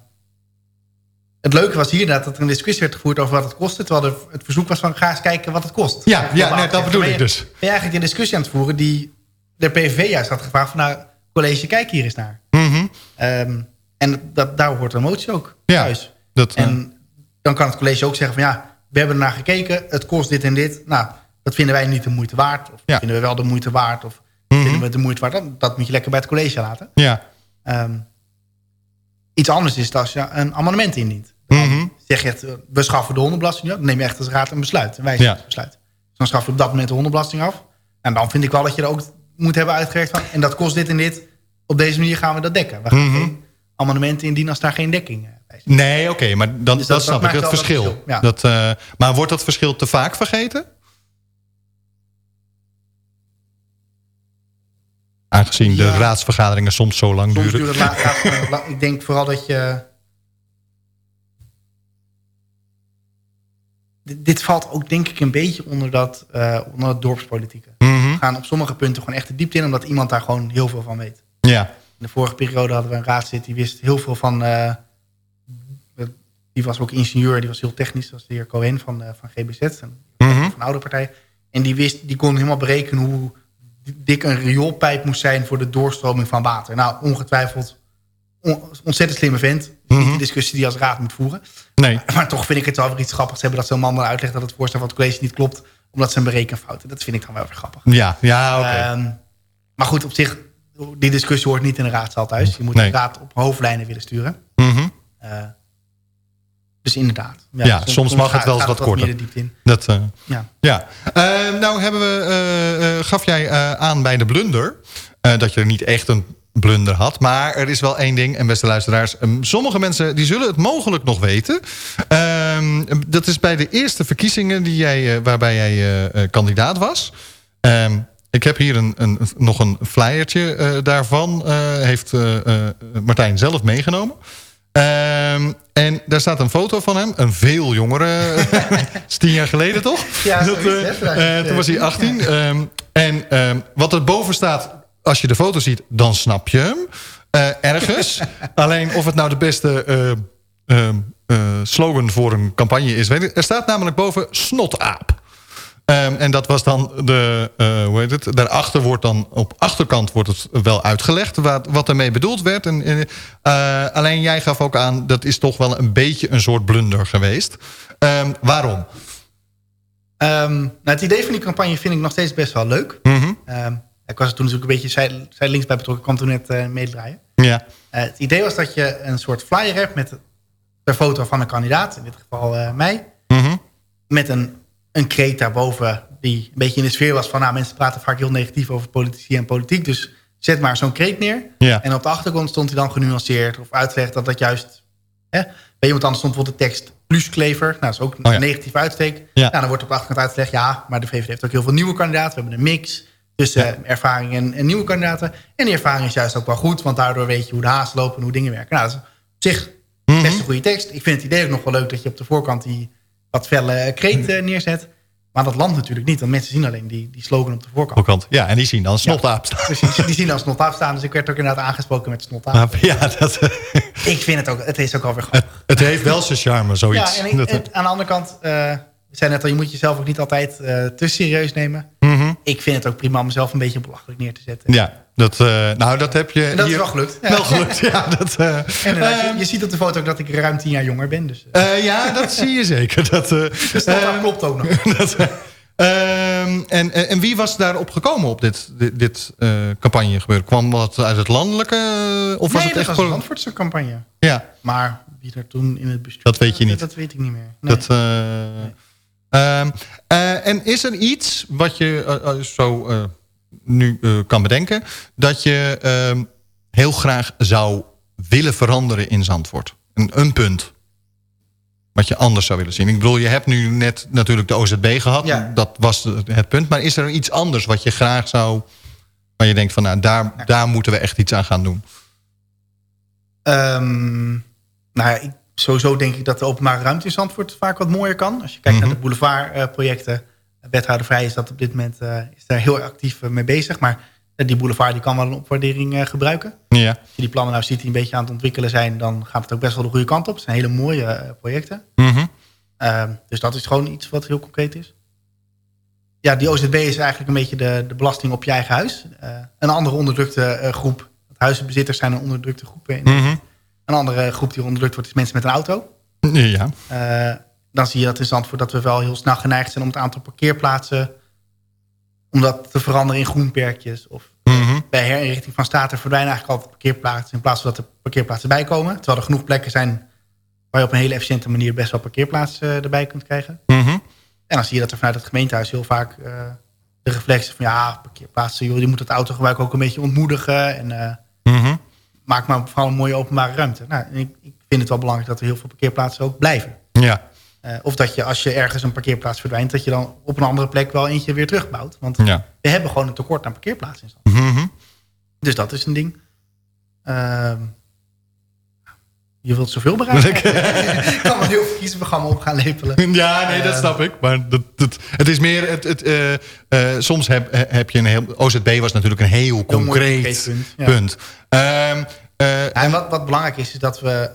het leuke was hier dat er een discussie werd gevoerd over wat het kostte... terwijl er het verzoek was van ga eens kijken wat het kost. Ja, ja nee, nou, dat bedoel ik dus. Ben je eigenlijk een discussie aan het voeren die de PVV juist had gevraagd van... nou, college, kijk hier eens naar. Mhm. Ehm, en dat, daar hoort een motie ook Ja, thuis. Dat, eh, En dan kan het college ook zeggen van ja, we hebben ernaar gekeken, het kost dit en dit. Nou, dat vinden wij niet de moeite waard. Of Ja. vinden we wel de moeite waard. Of Mhm. vinden we het de moeite waard. Dat, dat moet je lekker bij het college laten. ja. Ehm, iets anders is als je een amendement indient. Mhm. Zeg je, eh, we schaffen de hondenbelasting af. Dan neem je echt als raad een besluit. Een wijzigingsbesluit. Dus dan schaf je op dat moment de hondenbelasting af. En dan vind ik wel dat je er ook moet hebben uitgewerkt van... en dat kost dit en dit. Op deze manier gaan we dat dekken. We gaan Mhm. geen amendementen indienen als daar geen dekking eh. Nee, oké, maar dan, Dus dat, dat- snap dat ik, verschil. dat verschil, ja. Dat, eh, maar wordt dat verschil te vaak vergeten? Aangezien de raadsvergaderingen soms zo lang Soms duren. het ik denk vooral dat je... Dit, dit valt ook denk ik een beetje onder dat eh, onder het dorpspolitieke. Mhm. We gaan op sommige punten gewoon echt de diepte in... omdat iemand daar gewoon heel veel van weet. Ja, In de vorige periode hadden we een raadslid... die wist heel veel van... eh, die was ook ingenieur, die was heel technisch. Dat was de heer Cohen van, eh, van GBZ, een, Mhm. van een oude partij. En die, wist, die kon helemaal berekenen hoe dik een rioolpijp moest zijn... voor de doorstroming van water. Nou, ongetwijfeld on- ontzettend slimme vent. Niet Mhm. de discussie die je als raad moet voeren. nee. Maar toch vind ik het wel weer iets grappigs hebben... dat zo'n man dan uitlegt dat het voorstel van het college niet klopt... omdat ze een berekenfout Dat vind ik dan wel weer grappig. Ja, ja oké. Ehm, maar goed, op zich, die discussie hoort niet in de raadzaal thuis. Je moet Nee. de raad op hoofdlijnen willen sturen. Mhm. Eh, dus inderdaad. Ja, soms mag het wel eens wat korter. in. Dat, eh, Ja. ja. Eh, nou hebben we, eh, eh, gaf jij eh, aan bij de blunder... eh, dat je er niet echt een blunder had. Maar er is wel één ding, en beste luisteraars... ehm, sommige mensen die zullen het mogelijk nog weten. Ehm, Ehm, dat is bij de eerste verkiezingen die jij, waarbij jij eh, eh, kandidaat was. Ehm, ik heb hier een, een, nog een flyertje eh, daarvan. eh, heeft eh, eh, Martijn zelf meegenomen. Ehm, en daar staat een foto van hem. Een veel jongere. [LAUGHS] is tien jaar geleden toch? Ja, Dat, zoiets, eh, eh, toen was hij 18. Ehm, en ehm, wat er boven staat, als je de foto ziet, dan snap je hem. Eh, ergens. [LAUGHS] Alleen of het nou de beste slogan voor een campagne is. Weet ik. Er staat namelijk boven snotaap. Ehm, en dat was dan de, eh, hoe heet het? Daarachter wordt dan, op achterkant wordt het wel uitgelegd wat, wat ermee bedoeld werd. En, eh, alleen jij gaf ook aan, dat is toch wel een beetje een soort blunder geweest. Ehm, waarom? Ehm, nou, het idee van die campagne vind ik nog steeds best wel leuk. Mhm. Ik was er toen natuurlijk een beetje zij, zij links bij betrokken. Ik kwam toen net uh, meedraaien. Ja. Het idee was dat je een soort flyer hebt met de foto van een kandidaat. In dit geval mij. Mhm. Met een, een kreet daarboven die een beetje in de sfeer was van... nou, mensen praten vaak heel negatief over politici en politiek. Dus zet maar zo'n kreet neer. Ja. En op de achtergrond stond hij dan genuanceerd of uitgelegd dat dat juist... Hè, bij iemand anders stond bijvoorbeeld de tekst plusklever. Nou, dat is ook Oh ja. een negatief uitsteek. Ja. Nou, dan wordt op de achterkant uitgelegd... ja, maar de VVD heeft ook heel veel nieuwe kandidaten. We hebben een mix tussen Ja. ervaring en, en nieuwe kandidaten. En die ervaring is juist ook wel goed... want daardoor weet je hoe de haast lopen en hoe dingen werken. Nou, dat is op zich Mhm. best een goede tekst. Ik vind het idee ook nog wel leuk dat je op de voorkant... die wat felle kreet eh, neerzet. Maar dat landt natuurlijk niet. Want mensen zien alleen die, die slogan op de voorkant. Voorkant. Ja, en die zien dan snotaap staan. Precies, [LAUGHS] die zien als snotaap staan. Dus ik werd ook inderdaad aangesproken met snotaap. Ja, dat, [LAUGHS] Ik vind het ook, het is ook alweer grappig. het heeft wel zijn charme, zoiets. Ja, en, ik- Dat- en aan de andere kant, eh we zijn net al, je moet jezelf ook niet altijd eh, te serieus nemen. Mhm. Ik vind het ook prima om mezelf een beetje belachelijk neer te zetten. Ja, dat, eh, nou, dat heb je En dat hier is [LAUGHS] wel gelukt. Ja. wel gelukt. Ja, dat, eh, En ehm, je, je ziet op de foto ook dat ik ruim tien jaar jonger ben. Dus, eh, ja, dat zie je zeker. Dat, [LAUGHS] dus dat ehm, klopt ook nog. [LAUGHS] dat, eh, ehm, en, en wie was daarop gekomen op dit, dit, dit campagne gebeuren? Kwam dat uit het landelijke? Of was het dat echt was een Zandvoortse campagne. Ja, Maar wie er toen in het bestuur... Dat weet je niet. Dat weet ik niet meer. Nee. dat... en is er iets wat je zo nu eh, kan bedenken... dat je ehm, heel graag zou willen veranderen in Zandvoort? Een, een punt wat je anders zou willen zien. Ik bedoel, je hebt nu net natuurlijk de OZB gehad. Ja. Dat was het punt. Maar is er iets anders wat je graag zou... waar je denkt van, nou, daar, daar moeten we echt iets aan gaan doen? Ehm, nou ja, ik, sowieso denk ik dat de openbare ruimte in Zandvoort vaak wat mooier kan. Als je kijkt Mhm. naar de boulevardprojecten. Wethouder Vrij is dat op dit moment eh, is daar heel actief eh, mee bezig. Maar eh, die boulevard die kan wel een opwaardering gebruiken. Ja. Als je die plannen nou ziet die een beetje aan het ontwikkelen zijn... dan gaat het ook best wel de goede kant op. Het zijn hele mooie projecten. Mhm. Ehm, dus dat is gewoon iets wat heel concreet is. Ja, die OZB is eigenlijk een beetje de, de belasting op je eigen huis. Een andere onderdrukte eh, groep. Huizenbezitters zijn een onderdrukte groep. Mhm. Een andere groep die onderdrukt wordt is mensen met een auto. Ja. Dan zie je dat in Zandvoort dat we wel heel snel geneigd zijn... om het aantal parkeerplaatsen... om dat te veranderen in groenperkjes. Of Mhm. bij herinrichting van staten verdwijnen eigenlijk altijd parkeerplaatsen... in plaats van dat er parkeerplaatsen bij komen. Terwijl er genoeg plekken zijn... waar je op een hele efficiënte manier best wel parkeerplaatsen eh, erbij kunt krijgen. Mhm. En dan zie je dat er vanuit het gemeentehuis heel vaak eh, de reflex is van... ja, parkeerplaatsen, joh, je moet het autogebruik ook een beetje ontmoedigen... en eh, Mhm. maak maar vooral een mooie openbare ruimte. Nou, ik, ik vind het wel belangrijk dat er heel veel parkeerplaatsen ook blijven. Ja. Eh, of dat je als je ergens een parkeerplaats verdwijnt... dat je dan op een andere plek wel eentje weer terugbouwt. Want Ja. we hebben gewoon een tekort aan parkeerplaatsen in. Mhm. Dus dat is een ding. Ehm, je wilt zoveel bereiken. [LAUGHS] ik kan wel heel veel kiezenprogramma op gaan lepelen. [LAUGHS] Ja, nee, dat Eh, snap ik. Maar dat, dat, het is meer... Het, het, eh, eh, soms heb, heb je een heel... OZB was natuurlijk een heel concreet, concreet punt, ja. Ehm, eh, Ja, en wat, wat belangrijk is, is dat we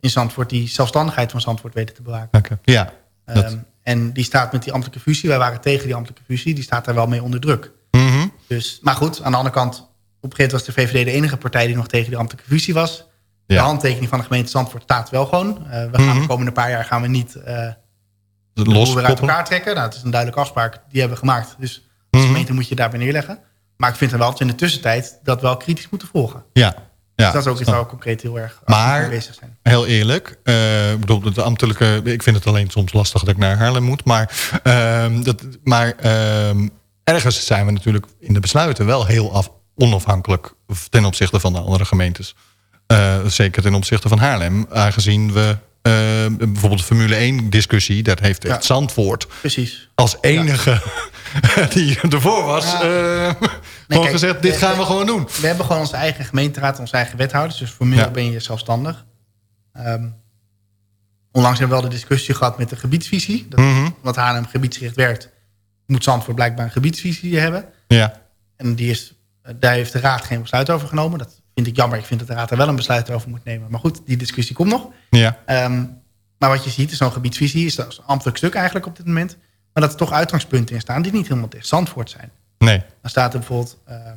in Zandvoort... die zelfstandigheid van Zandvoort weten te bewaken. Ja, dat, Ehm, en die staat met die ambtelijke fusie... wij waren tegen die ambtelijke fusie... die staat daar wel mee onder druk. Mhm. Dus, maar goed, aan de andere kant... op een gegeven moment was de VVD de enige partij... die nog tegen die ambtelijke fusie was. De handtekening van de gemeente Zandvoort staat wel gewoon. Eh, we gaan Mhm. de komende paar jaar gaan we niet... de Los weer uit elkaar trekken. Nou, het is een duidelijke afspraak. Die hebben we gemaakt. Dus als Mhm. gemeente moet je daarbij neerleggen. Maar ik vind dan wel dat we in de tussentijd... dat wel kritisch moeten volgen. Ja. Dus dat is ook iets waar we concreet heel erg Maar- mee bezig zijn. Heel eerlijk. eh, ik bedoel, de ambtelijke... Ik vind het alleen soms lastig dat ik naar Haarlem moet. Maar, ehm, dat, maar ehm, ergens zijn we natuurlijk in de besluiten... wel heel af, onafhankelijk ten opzichte van de andere gemeentes. Eh, zeker ten opzichte van Haarlem. Aangezien we eh, bijvoorbeeld de Formule 1 discussie... daar heeft echt Ja. Zandvoort Precies. als enige [LAUGHS] die ervoor was... Ja. eh, gewoon kijk, gezegd, dit gaan we gewoon doen. We hebben gewoon onze eigen gemeenteraad, onze eigen wethouders. Dus formeel ben je zelfstandig. Ehm, onlangs hebben we wel de discussie gehad met de gebiedsvisie. Dat, Mhm. Omdat Haarlem gebiedsgericht werkt... moet Zandvoort blijkbaar een gebiedsvisie hebben. Ja, En die is, eh, daar heeft de raad geen besluit over genomen. Dat vind ik jammer. Ik vind dat de raad daar wel een besluit over moet nemen. Maar goed, die discussie komt nog. ja, Ehm, maar wat je ziet, is zo'n gebiedsvisie... is dat een ambtelijk stuk eigenlijk op dit moment. Maar dat er toch uitgangspunten in staan... die niet helemaal tegen Zandvoort zijn. nee. Dan staat er bijvoorbeeld... ehm,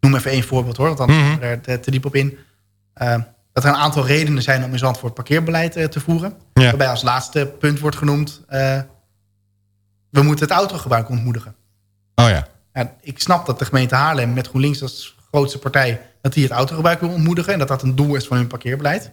noem even één voorbeeld hoor, want gaan we er te, te diep op in. Ehm, dat er een aantal redenen zijn om in Zandvoort parkeerbeleid eh, te voeren. Ja. Waarbij als laatste punt wordt genoemd... eh, we moeten het autogebruik ontmoedigen. Oh ja, Ja, ik snap dat de gemeente Haarlem met GroenLinks als grootste partij... dat die het autogebruik wil ontmoedigen... en dat dat een doel is van hun parkeerbeleid.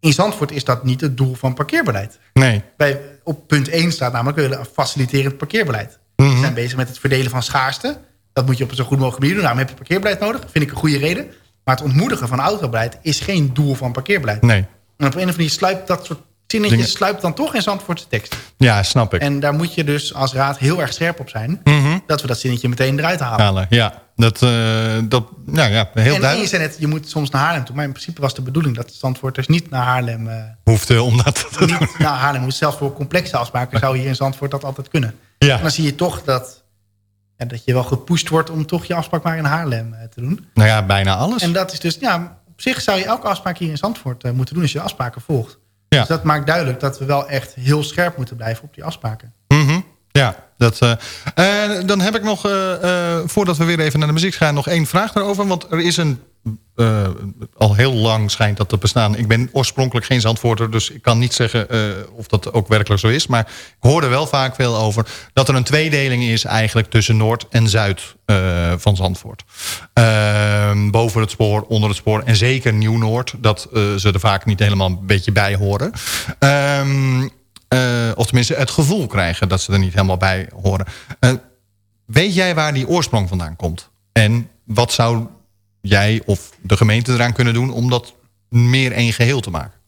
In Zandvoort is dat niet het doel van parkeerbeleid. nee. Bij, op punt 1 staat namelijk... we willen een faciliterend parkeerbeleid. Mhm. We zijn bezig met het verdelen van schaarste. Dat moet je op een zo goed mogelijke manier doen. Daarom heb je parkeerbeleid nodig. Vind ik een goede reden. Maar het ontmoedigen van autobeleid is geen doel van parkeerbeleid. Nee, En op een of andere manier sluipt dat soort zinnetjes... Dingen- sluipt dan toch in Zandvoortse tekst. ja, snap ik. En daar moet je dus als raad heel erg scherp op zijn... Mhm. dat we dat zinnetje meteen eruit halen. Halen, ja. Dat, eh, dat, nou ja, heel en, en je duidelijk. zei net, je moet soms naar Haarlem toe. Maar in principe was de bedoeling dat Zandvoorters niet naar Haarlem... Hoeft eh, om dat te doen. niet naar Haarlem moesten. Zelfs voor complexe afspraken zou hier in Zandvoort dat altijd kunnen. Ja, En dan zie je toch dat, ja, dat je wel gepusht wordt... om toch je afspraak maar in Haarlem eh, te doen. nou ja, bijna alles. En dat is dus, ja, op zich zou je elke afspraak hier in Zandvoort moeten doen... als je de afspraken volgt. Ja. Dus dat maakt duidelijk dat we wel echt heel scherp moeten blijven op die afspraken. Ja, dat, eh, dan heb ik nog, eh, eh, voordat we weer even naar de muziek gaan... nog één vraag daarover. Want er is een, al heel lang schijnt dat te bestaan. Ik ben oorspronkelijk geen Zandvoorter, dus ik kan niet zeggen of dat ook werkelijk zo is. Maar ik hoor er wel vaak veel over dat er een tweedeling is eigenlijk tussen Noord en Zuid van Zandvoort. Ehm, boven het spoor, onder het spoor en zeker Nieuw-Noord. Dat ze er vaak niet helemaal een beetje bij horen. Ehm, eh, of tenminste het gevoel krijgen dat ze er niet helemaal bij horen. Eh, weet jij waar die oorsprong vandaan komt? En wat zou jij of de gemeente eraan kunnen doen... om dat meer één geheel te maken?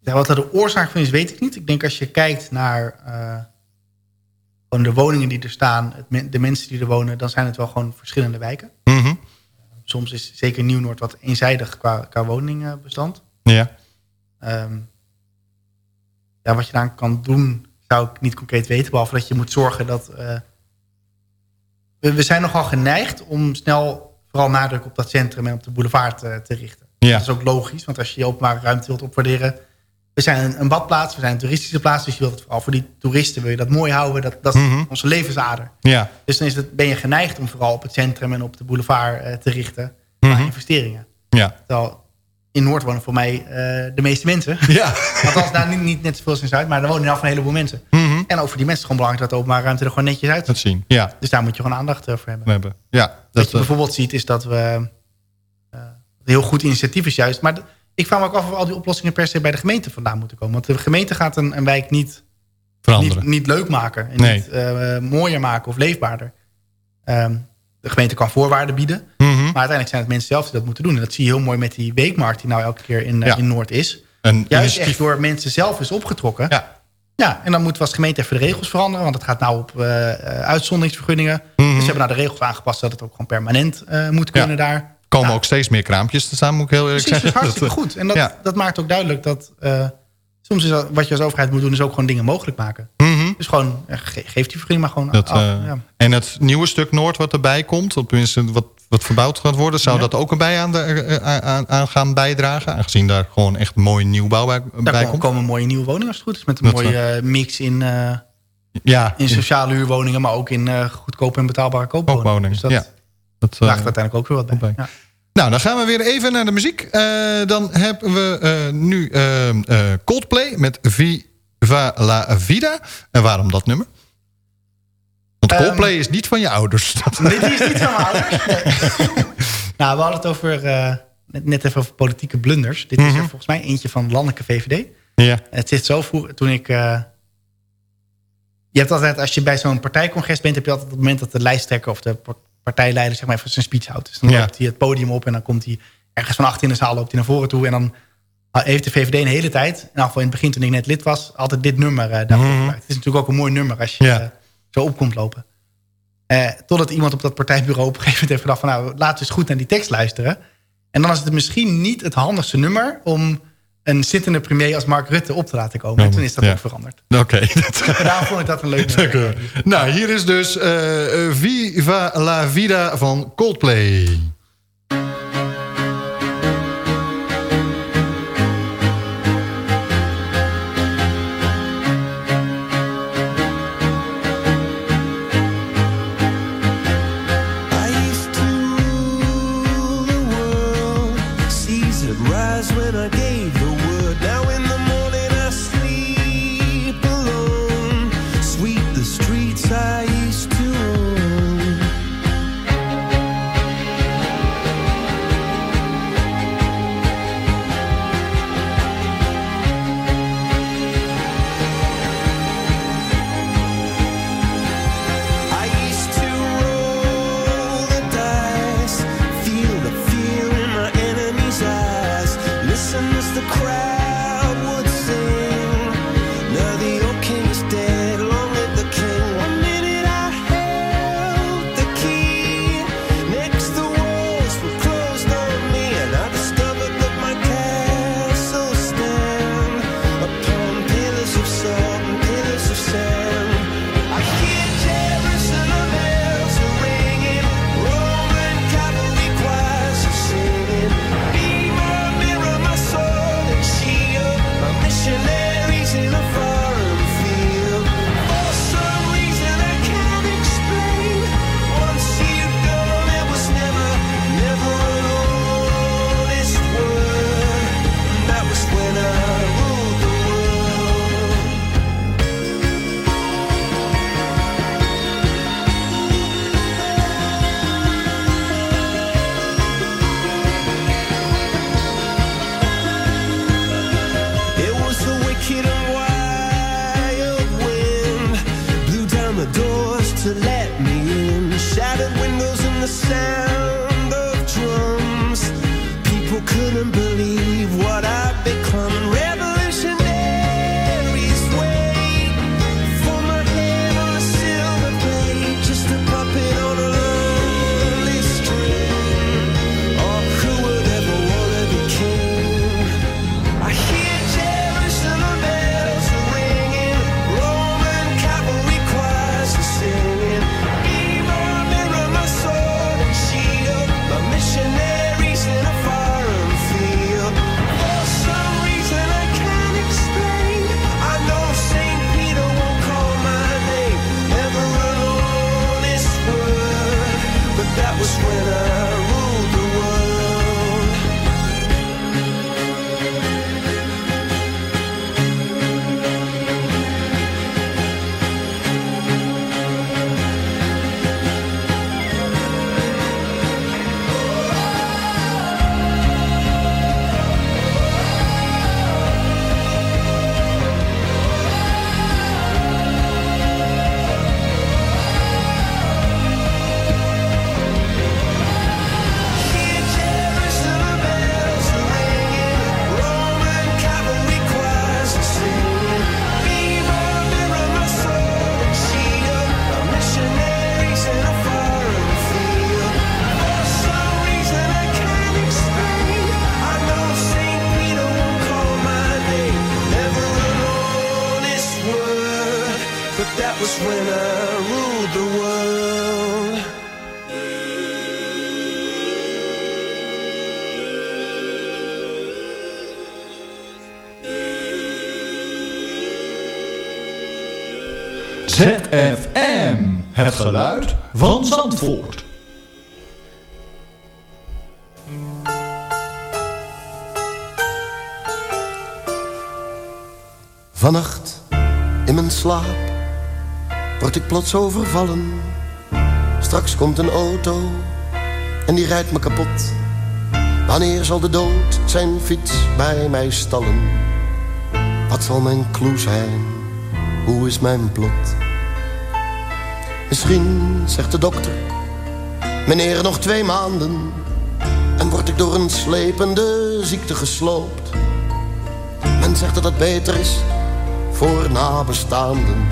Ja, wat er de oorzaak van is, weet ik niet. Ik denk als je kijkt naar eh, gewoon de woningen die er staan... Het, de mensen die er wonen, dan zijn het wel gewoon verschillende wijken. Mhm. Soms is zeker Nieuw-Noord wat eenzijdig qua, qua woningbestand. Ja. Ehm, ja, wat je daar kan doen, zou ik niet concreet weten. Behalve dat je moet zorgen dat... eh, we, we zijn nogal geneigd om snel vooral nadruk op dat centrum en op de boulevard eh, te richten. Ja. Dat is ook logisch, want als je je openbare ruimte wilt opwaarderen... We zijn een, een badplaats, we zijn een toeristische plaats... dus je wilt het vooral voor die toeristen wil je dat mooi houden. Dat, dat is Mhm. onze levensader. Ja. Dus dan is het, ben je geneigd om vooral op het centrum en op de boulevard eh, te richten... Mhm. investeringen. Ja. Terwijl in Noord wonen voor mij eh, de meeste mensen. Ja. [LAUGHS] Althans, nou, niet, niet net zoveel in Zuid, maar er wonen geval een heleboel mensen. Mhm. En ook voor die mensen is het gewoon belangrijk dat de openbare ruimte er gewoon netjes Dat uitziet. zien. Ja. Dus daar moet je gewoon aandacht eh, voor hebben. Hebben. Ja. Wat Dat, je eh, bijvoorbeeld ziet is dat we... heel goed initiatief is juist. Maar ik vraag me ook af of al die oplossingen per se bij de gemeente vandaan moeten komen. Want de gemeente gaat een, een wijk niet, niet, veranderen. niet leuk maken. En Nee. niet mooier maken of leefbaarder. Ehm, de gemeente kan voorwaarden bieden. Mhm. Maar uiteindelijk zijn het mensen zelf die dat moeten doen. En dat zie je heel mooi met die weekmarkt die nou elke keer in, eh, Ja. in Noord is. Een Juist echt door mensen zelf is opgetrokken. Ja. Ja, en dan moeten we als gemeente even de regels veranderen. Want het gaat nou op eh, uitzonderingsvergunningen. Mhm. Dus we hebben nou de regels aangepast... dat het ook gewoon permanent moet kunnen daar. komen Ja. ook steeds meer kraampjes te staan, moet ik heel eerlijk Precies, [LAUGHS] dat is zeggen. hartstikke goed. En dat, dat maakt ook duidelijk dat... soms is dat, wat je als overheid moet doen... is ook gewoon dingen mogelijk maken. eh, Dus gewoon, eh, ge- geef die vergunning maar gewoon Dat, af. eh, ja. En het nieuwe stuk Noord wat erbij komt, of tenminste wat, wat verbouwd gaat worden... zou Ja. dat ook erbij aan, de, eh, aan, aan- aan gaan bijdragen? Aangezien daar gewoon echt mooi nieuwbouw bij, Daar bij komen, komt. komen mooie nieuwe woningen als het goed is. Met een Dat, mooie mix in, Ja, in sociale huurwoningen... maar ook in eh, goedkope en betaalbare koopwoningen. Dus dat ja. Dat, draagt uiteindelijk ook weer wat bij. Ja. Nou, dan gaan we weer even naar de muziek. Dan hebben we nu Coldplay met Va la Vida. En waarom dat nummer? Want ehm, Coldplay is niet van je ouders. [LAUGHS] Nee, die is niet van mijn ouders. Nou, we hadden het over, eh, net even over politieke blunders. Dit is er mhm. volgens mij eentje van landelijke VVD. Ja. Het zit zo vroeg, toen ik... Eh, je hebt altijd, als je bij zo'n partijcongres bent... heb je altijd het moment dat de lijsttrekker of de partijleider... zeg maar even zijn speech houdt. Dus dan ja. loopt hij het podium op en dan komt hij ergens van achter in de zaal... loopt hij naar voren toe en dan Ah, heeft de VVD een hele tijd, in ieder in het begin toen ik net lid was, altijd dit nummer uh. Het is natuurlijk ook een mooi nummer als je eh, zo op komt lopen. Eh, totdat iemand op dat partijbureau op een gegeven moment heeft gedacht van nou, laten we eens goed naar die tekst luisteren. En dan is het misschien niet het handigste nummer om een zittende premier als Mark Rutte op te laten komen. En toen is dat ook veranderd. Oké. Okay. [LAUGHS] Dus daarom vond ik dat een leuk [LAUGHS] nummer. Nou, hier is dus Viva la Vida van Coldplay. van Zandvoort. Vannacht in mijn slaap word ik plots overvallen. Straks komt een auto en die rijdt me kapot. Wanneer zal de dood zijn fiets bij mij stallen? Wat zal mijn klus zijn? Hoe is mijn plot? Misschien, zegt de dokter, meneer nog twee maanden... en word ik door een slepende ziekte gesloopt. Men zegt dat het beter is voor nabestaanden.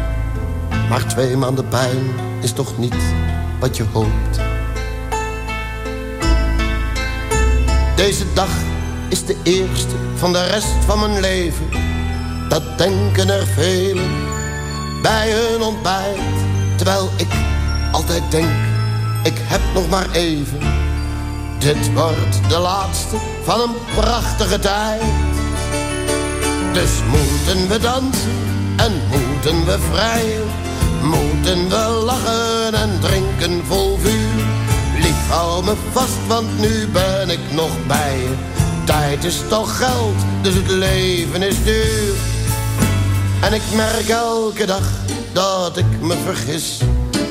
Maar twee maanden pijn is toch niet wat je hoopt. Deze dag is de eerste van de rest van mijn leven. Dat denken er velen bij hun ontbijt. Terwijl ik altijd denk, ik heb nog maar even. Dit wordt de laatste van een prachtige tijd. Dus moeten we dansen en moeten we vrijen. Moeten we lachen en drinken vol vuur. Lief, hou me vast, want nu ben ik nog bij je. Tijd is toch geld, dus het leven is duur. En ik merk elke dag dat ik me vergis.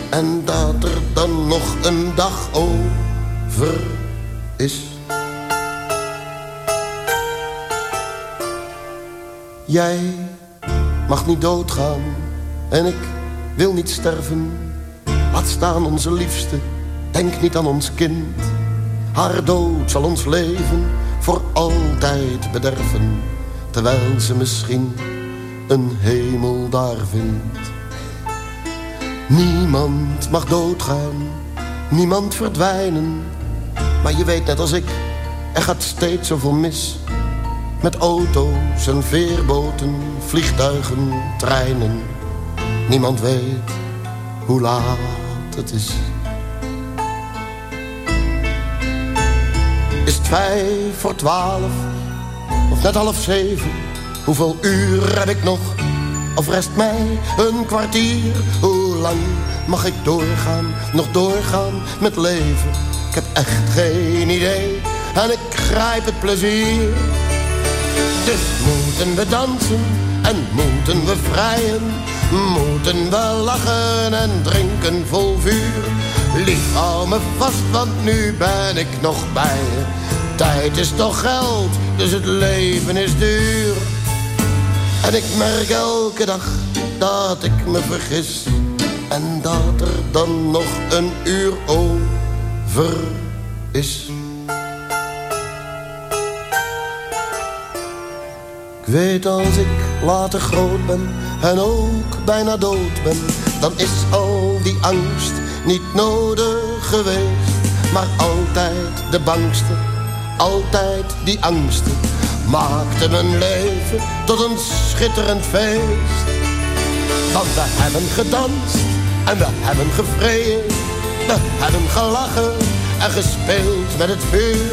En dat er dan nog een dag over is. Jij mag niet doodgaan en ik wil niet sterven. Laat staan onze liefste, denk niet aan ons kind. Haar dood zal ons leven voor altijd bederven. Terwijl ze misschien een hemel daar vindt. Niemand mag doodgaan, niemand verdwijnen. Maar je weet net als ik, er gaat steeds zoveel mis. Met auto's en veerboten, vliegtuigen, treinen. Niemand weet hoe laat het is. Is het vijf voor twaalf of net half zeven? Hoeveel uur heb ik nog? Of rest mij een kwartier? Lang mag ik doorgaan, nog doorgaan met leven? Ik heb echt geen idee en ik grijp het plezier. Dus moeten we dansen en moeten we vrijen. Moeten we lachen en drinken vol vuur. Lief, hou me vast, want nu ben ik nog bij je. Tijd is toch geld, dus het leven is duur. En ik merk elke dag dat ik me vergis. En dat er dan nog een uur over is. Ik weet als ik later groot ben en ook bijna dood ben, dan is al die angst niet nodig geweest. Maar altijd de bangste, altijd die angsten, maakte mijn leven tot een schitterend feest. Want we hebben gedanst en we hebben gevreden, we hebben gelachen en gespeeld met het vuur.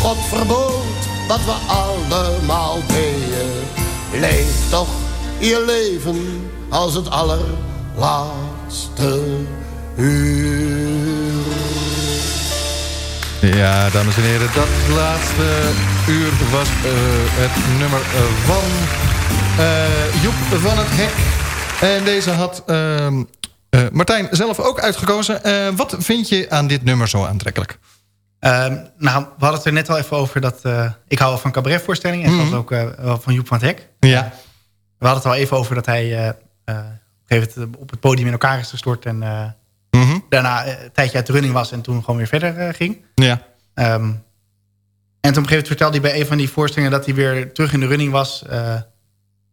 God verbood wat we allemaal deden. Leef toch je leven als het allerlaatste uur. Ja, dames en heren, dat laatste uur was eh, het nummer eh, van eh, Joep van het Hek. En deze had ehm, eh, Martijn zelf ook uitgekozen. Eh, wat vind je aan dit nummer zo aantrekkelijk? Ehm, nou, we hadden het er net al even over dat... eh, ik hou van cabaretvoorstellingen. En Mhm. zoals ook van Joep van het Hek. Ja. We hadden het al even over dat hij eh, op een gegeven moment op het podium in elkaar is gestort. En Mhm. daarna een tijdje uit de running was en toen gewoon weer verder ging. Ja. Ehm, en toen op een gegeven moment vertelde hij bij een van die voorstellingen... dat hij weer terug in de running was.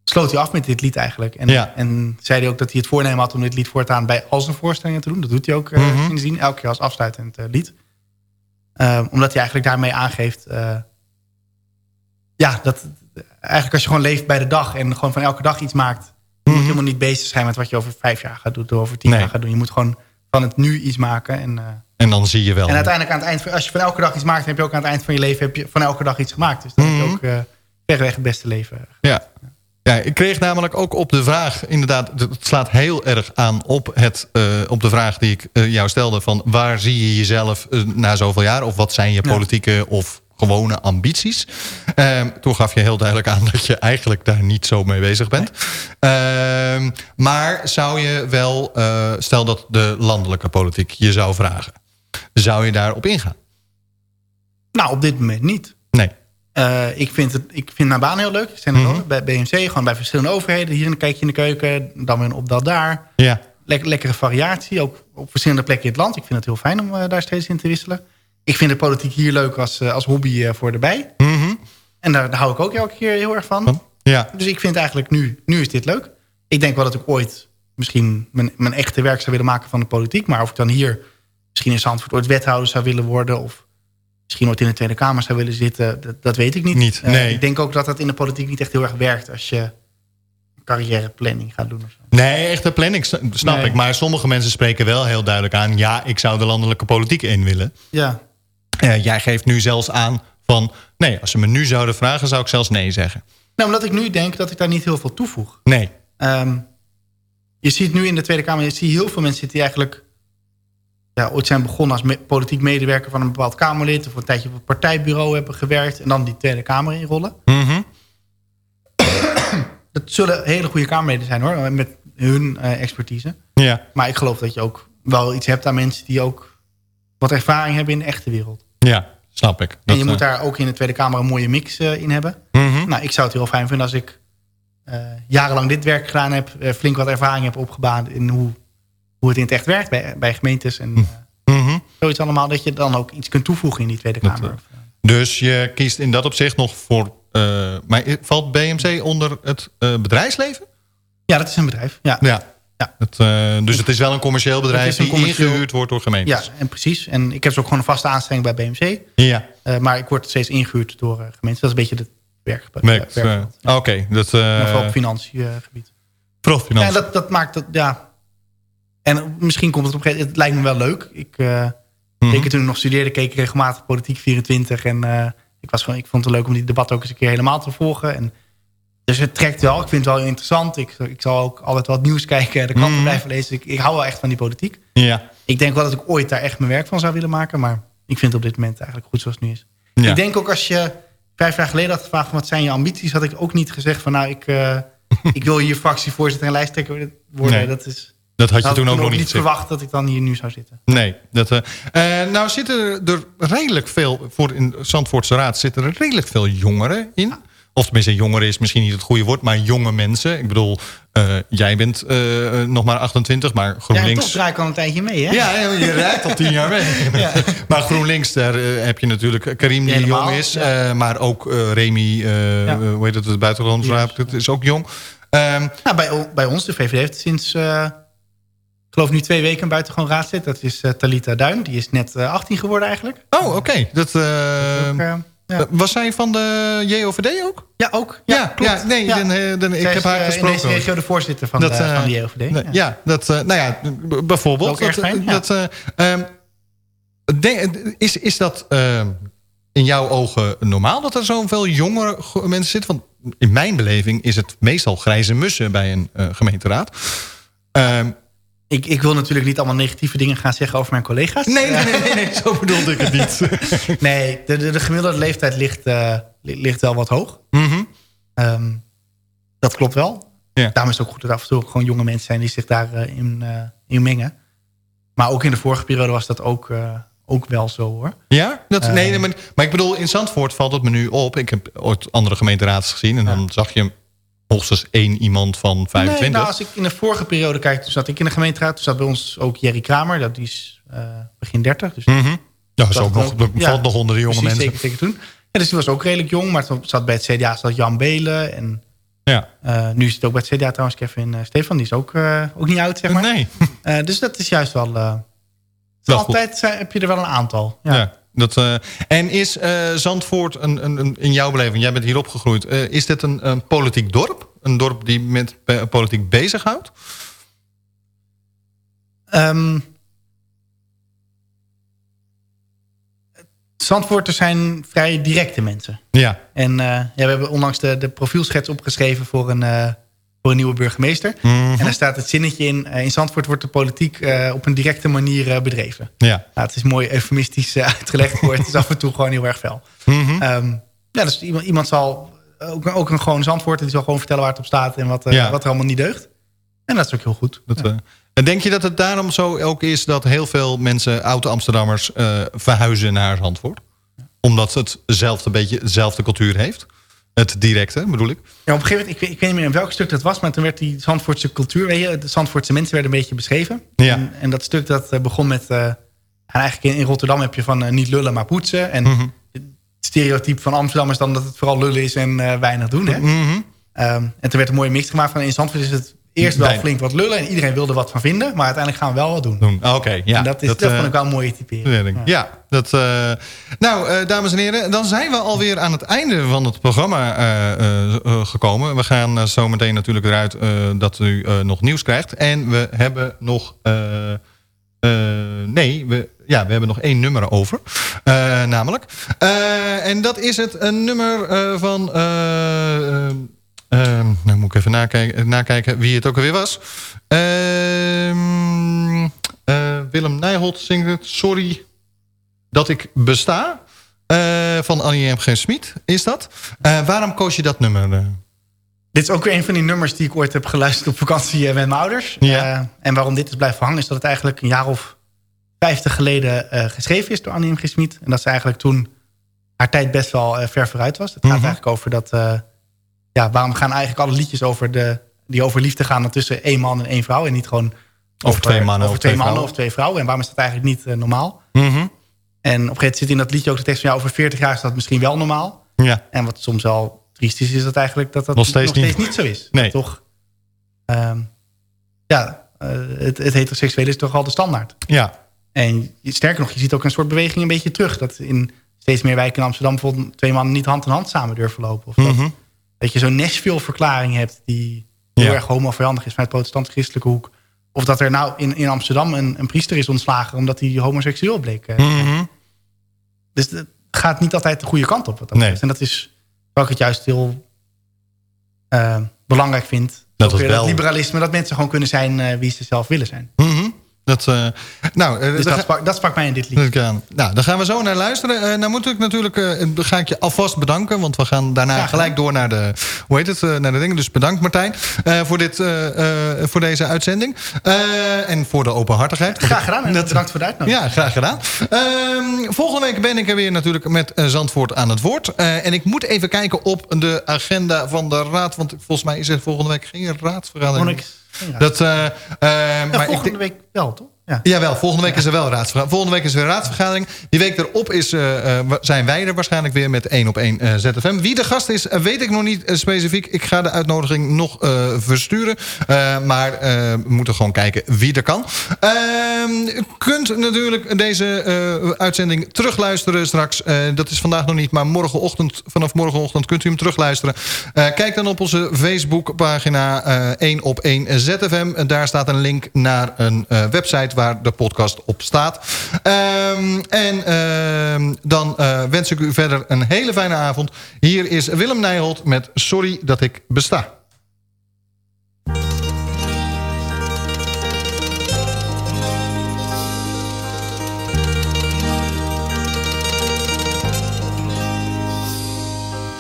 Sloot hij af met dit lied eigenlijk. En, Ja. en zei hij ook dat hij het voornemen had om dit lied voortaan... bij al zijn voorstellingen te doen. Dat doet hij ook Mhm. de zin. Elke keer als afsluitend eh, lied. Ehm, omdat hij eigenlijk daarmee aangeeft... eh, ja, dat eigenlijk als je gewoon leeft bij de dag... en gewoon van elke dag iets maakt... je moet Mhm. helemaal niet bezig zijn met wat je over vijf jaar gaat doen... of over tien Nee. jaar gaat doen. Je moet gewoon van het nu iets maken. En, En dan zie je wel. en uiteindelijk aan het eind, van, als je van elke dag iets maakt... dan heb je ook aan het eind van je leven heb je van elke dag iets gemaakt. Dus dan heb Mhm. je ook eh verreweg het beste leven. Ja. ja, ik kreeg namelijk ook op de vraag... inderdaad, het slaat heel erg aan op, het, eh, op de vraag die ik eh, jou stelde... van waar zie je jezelf eh, na zoveel jaar? Of wat zijn je Ja. politieke of gewone ambities? Ehm, toen gaf je heel duidelijk aan dat je eigenlijk daar niet zo mee bezig bent. Ehm, maar zou je wel, stel dat de landelijke politiek je zou vragen... zou je daarop ingaan? Nou, op dit moment niet. Eh, ik, vind het, ik vind mijn baan heel leuk. Ik Mhm. bij BMC, gewoon bij verschillende overheden. Hier een kijkje in de keuken, dan weer een opdat daar. Ja. Lek- lekkere variatie, ook op verschillende plekken in het land. Ik vind het heel fijn om eh, daar steeds in te wisselen. ik vind de politiek hier leuk als, eh, als hobby voor erbij. Mhm. En daar, daar hou ik ook elke keer heel erg van. Ja. Dus ik vind eigenlijk nu, nu is dit leuk. Ik denk wel dat ik ooit misschien mijn, mijn echte werk zou willen maken van de politiek. Maar of ik dan hier misschien in Zandvoort ooit wethouder zou willen worden... of misschien ooit in de Tweede Kamer zou willen zitten, dat, dat weet ik niet. Niet, Eh, nee. ik denk ook dat dat in de politiek niet echt heel erg werkt... als je carrièreplanning gaat doen. Of zo. Nee, echte planning snap Nee. ik. Maar sommige mensen spreken wel heel duidelijk aan... ja, ik zou de landelijke politiek in willen. Ja, Eh, jij geeft nu zelfs aan van... nee, als ze me nu zouden vragen, zou ik zelfs nee zeggen. nou, omdat ik nu denk dat ik daar niet heel veel toevoeg. Nee. Ehm, je ziet nu in de Tweede Kamer, je ziet heel veel mensen die eigenlijk ja, ooit zijn begonnen als me- politiek medewerker van een bepaald Kamerlid of een tijdje op het partijbureau hebben gewerkt en dan die Tweede Kamer inrollen. Mhm. Dat zullen hele goede Kamerleden zijn hoor, met hun eh, expertise. Ja. Maar ik geloof dat je ook wel iets hebt aan mensen die ook wat ervaring hebben in de echte wereld. Ja, snap ik. en Dat, je moet eh, daar ook in de Tweede Kamer een mooie mix eh, in hebben. mhm. Nou, ik zou het heel fijn vinden als ik jarenlang dit werk gedaan heb, flink wat ervaring heb opgebouwd in hoe, hoe het in het echt werkt bij, bij gemeentes en eh, Mhm. zoiets allemaal, dat je dan ook iets kunt toevoegen in die Tweede Dat, Kamer. eh, Dus je kiest in dat opzicht nog voor... eh, maar valt BMC onder het bedrijfsleven? ja, dat is een bedrijf. Ja, Ja. Ja. Het, dus het is wel een commercieel bedrijf een die commercieel- ingehuurd wordt door ja gemeentes. en precies. En ik heb dus ook gewoon een vaste aanstelling bij BMC. Ja. maar ik word steeds ingehuurd door gemeentes. Dat is een beetje het werk. Werk- ja. Oké, dat... En vooral op financiën gebied. vooral Ja, financiën. en dat, dat maakt het, ja. En misschien komt het op een gegeven moment, het lijkt me wel leuk. Ik, Mhm. zeker toen ik nog studeerde, keek ik regelmatig Politiek 24. En eh, ik, was gewoon, ik vond het leuk om die debat ook eens een keer helemaal te volgen. En, dus het trekt wel. Ik vind het wel interessant. Ik, ik zal ook altijd wat nieuws kijken. De kranten Mhm. blijven lezen. Ik, ik hou wel echt van die politiek. Ja. Ik denk wel dat ik ooit daar echt mijn werk van zou willen maken. Maar ik vind het op dit moment eigenlijk goed zoals het nu is. Ja. Ik denk ook als je vijf jaar geleden had gevraagd... van wat zijn je ambities, had ik ook niet gezegd van... nou, ik, eh, [LAUGHS] ik wil hier fractievoorzitter en lijsttrekker worden. Nee. Dat is, Dat had je toen ook nog niet verwacht dat ik dan hier nu zou zitten. Nee. Dat, eh, eh, nou zitten er redelijk veel... voor in Zandvoortse Raad zitten er redelijk veel jongeren in. Of tenminste, jongeren is misschien niet het goede woord... maar jonge mensen. Ik bedoel, eh, jij bent nog maar 28, maar Ja, en GroenLinks... toch draai ik al een tijdje mee, hè? Ja, je rijdt al tien jaar mee. [LAUGHS] Ja. Maar GroenLinks, daar heb je natuurlijk Karim die Helemaal, jong is. ja. maar ook Remy, Ja. hoe heet het, het buitenlands Yes. raad, dat is ook jong. Ehm, Nou, bij, bij ons, de VVD heeft sinds... eh, geloof nu twee weken een buitengewoon raadslid. Dat is eh, Talita Duin. Die is net eh, 18 geworden eigenlijk. oh, oké. Dat, eh, eh, ja. eh, Was zij van de JOVD ook? ja, ook. Ja, klopt. ja, nee, dan, eh, dan- ik Zij heb haar eh, gesproken. In deze regio de voorzitter van, Dat, de, eh, van de JOVD. Ja. ja. dat, eh, nou ja, bijvoorbeeld. Dat ook erg fijn, ja. dat, eh, ehm, is, is dat ehm, in jouw ogen normaal dat er zoveel jongere mensen zitten? Want in mijn beleving is het meestal grijze mussen bij een eh, gemeenteraad. Ik, ik wil natuurlijk niet allemaal negatieve dingen gaan zeggen over mijn collega's. nee, nee, nee, nee, nee, [LAUGHS] zo bedoelde ik het niet. [LAUGHS] Nee, de, de, de gemiddelde leeftijd ligt, eh, li- ligt wel wat hoog. Mhm. Ehm, dat klopt wel. Ja. Daarom is het ook goed dat af en toe gewoon jonge mensen zijn die zich daarin in, eh, in mengen. Maar ook in de vorige periode was dat ook, eh, ook wel zo hoor. Ja? Dat, Eh. nee, nee, maar, maar ik bedoel, in Zandvoort valt het me nu op. Ik heb ooit andere gemeenteraads gezien. En dan zag je hoogstens één iemand van 25. Nee, nou, als ik in de vorige periode kijk, toen zat ik in de gemeenteraad. Toen zat bij ons ook Jerry Kramer. Dat die is eh, begin 30. Dus Mhm. Ja, dat is ook nog, dat ja, valt nog onder de jonge precies, mensen. Zeker, zeker toen. Ja, dus die was ook redelijk jong. Maar toen zat bij het CDA zat Jan Belen. En Ja. eh, nu is het ook bij het CDA trouwens Kevin uh, Stefan. Die is ook, eh, ook niet oud, zeg maar. Nee. Eh, dus dat is juist wel... eh, Wel altijd heb je er wel een aantal. Ja. Ja. Dat, eh, en is eh, Zandvoort een, een, een- in jouw beleving, jij bent hier opgegroeid... eh, is dit een, een politiek dorp? Een dorp die met politiek bezighoudt? Ehm, Zandvoorters zijn vrij directe mensen. Ja. En ja, we hebben onlangs de, de profielschets opgeschreven voor een, voor een nieuwe burgemeester. Mhm. En daar staat het zinnetje in... eh, in Zandvoort wordt de politiek eh, op een directe manier eh, bedreven. Ja. Nou, het is mooi eufemistisch [LAUGHS] uitgelegd. maar het is af en toe gewoon heel erg fel. Ehm, ja, dus iemand, iemand zal... Ook, ook een gewoon Zandvoort... die zal gewoon vertellen waar het op staat... en wat, Ja. wat er allemaal niet deugt. En dat is ook heel goed. Dat, en denk je dat het daarom zo ook is... dat heel veel mensen, oud-Amsterdammers... eh, verhuizen naar Zandvoort? Omdat het zelf een beetje dezelfde cultuur heeft? Het directe, bedoel ik? Ja, op een gegeven moment, ik, weet- ik weet niet meer in welk stuk dat was... maar toen werd die Zandvoortse cultuur... Weet je, de Zandvoortse mensen werden een beetje beschreven. Ja. En, en dat stuk dat eh, begon met... eh, En eigenlijk in, in Rotterdam heb je van eh, niet lullen, maar poetsen. En Mhm. het stereotype van Amsterdam is dan dat het vooral lullen is en weinig doen. Hè? Mhm. Ehm, en toen werd een mooie mix gemaakt van in Zandvoort is het eerst wel flink wat lullen. En iedereen wilde wat van vinden. Maar uiteindelijk gaan we wel wat doen. Doen. Ah, Oké, ja. en dat, is, dat, eh, vond ik wel een mooie typering. Ja, dat, eh, nou, eh, dames en heren, dan zijn we alweer aan het einde van het programma eh, eh, eh, gekomen. We gaan eh, zo meteen natuurlijk eruit eh, dat u eh, nog nieuws krijgt. En we hebben nog... eh, eh, nee, we, ja, we hebben nog één nummer over. Eh, namelijk. Eh, en dat is het een nummer eh, van... eh, eh, eh, nou moet ik even nakijken, nakijken wie het ook alweer was. Ehm, eh, Willem Nijholt zingt het. Sorry dat ik besta. Eh, van Annie M. G. Smit is dat. Eh, waarom koos je dat nummer? eh? Dit is ook weer een van die nummers die ik ooit heb geluisterd op vakantie eh, met mijn ouders. Ja. Eh, en waarom dit is blijven hangen is dat het eigenlijk een jaar of vijftig geleden eh, geschreven is door Annie M. G. Smit. En dat ze eigenlijk toen haar tijd best wel eh, ver vooruit was. Het gaat Mhm. eigenlijk over dat... eh, ja, waarom gaan eigenlijk alle liedjes over de, die over liefde gaan... tussen één man en één vrouw en niet gewoon... Over twee mannen over twee twee mannen vrouwen. of twee vrouwen. En waarom is dat eigenlijk niet eh, normaal? Mhm. En op een gegeven moment zit in dat liedje ook de tekst van... ja, over 40 jaar is dat misschien wel normaal. Ja. En wat soms wel triest is, is dat eigenlijk dat dat Nog steeds niet. niet zo is. Nee. Toch, ehm, ja, eh, het, het heteroseksuele is toch al de standaard. Ja. En sterker nog, je ziet ook een soort beweging een beetje terug. Dat in steeds meer wijken in Amsterdam bijvoorbeeld twee mannen niet hand in hand samen durven lopen. Of dat, Mhm. Dat je zo'n Nashville-verklaring hebt die heel Ja. erg homovijandig is vanuit protestant-christelijke hoek. Of dat er nou in, in Amsterdam een, een priester is ontslagen omdat hij homoseksueel bleek. eh. Mhm. Dus het gaat niet altijd de goede kant op. Wat dat Nee. En dat is wat ik het juist heel eh, belangrijk vind. Dat wel- liberalisme, dat mensen gewoon kunnen zijn eh, wie ze zelf willen zijn. Mhm. Dat, eh, nou, eh, Dus dat sprak, dat sprak mij in dit lied. dat. Nou, daar gaan we zo naar luisteren. Eh nou moet ik natuurlijk, dan ga ik je alvast bedanken. Want we gaan daarna gelijk door naar de, hoe heet het, naar de dingen. Dus bedankt Martijn voor, dit, voor deze uitzending. En voor de openhartigheid. Graag gedaan en Dat- bedankt voor de uitnodiging. Ja, graag gedaan. Ehm, volgende week ben ik er weer natuurlijk met Zandvoort aan het woord. En ik moet even kijken op de agenda van de raad. Want volgens mij is er volgende week geen raadsvergadering. Ik- ja. Dat, eh, eh, Ja, maar ik volgende denk- week wel, toch? Ja. Jawel, volgende week is er wel raadsvergadering. Volgende week is er weer raadsvergadering. Die week erop is, eh, eh, zijn wij er waarschijnlijk weer met 1 op 1 eh, ZFM. Wie de gast is, weet ik nog niet specifiek. Ik ga de uitnodiging nog versturen. Maar we moeten gewoon kijken wie er kan. Ehm, u kunt natuurlijk deze uitzending terugluisteren straks. Dat is vandaag nog niet, maar morgenochtend, vanaf morgenochtend kunt u hem terugluisteren. Kijk dan op onze Facebookpagina eh 1 op 1 ZFM. Daar staat een link naar een website waar de podcast op staat. Ehm, en ehm, dan eh, wens ik u verder een hele fijne avond. Hier is Willem Nijholt met Sorry dat ik besta.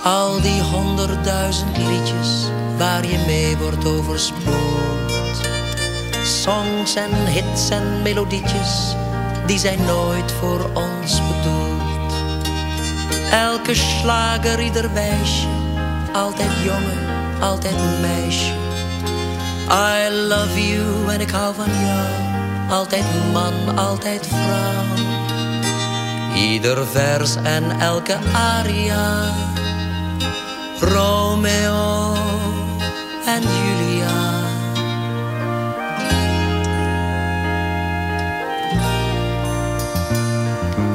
Al die honderdduizend liedjes waar je mee wordt overspoeld. Songs en hits en melodietjes, die zijn nooit voor ons bedoeld. Elke slager, ieder wijsje, altijd jongen, altijd meisje. I love you en ik hou van jou, altijd man, altijd vrouw. Ieder vers en elke aria. Romeo en Julia.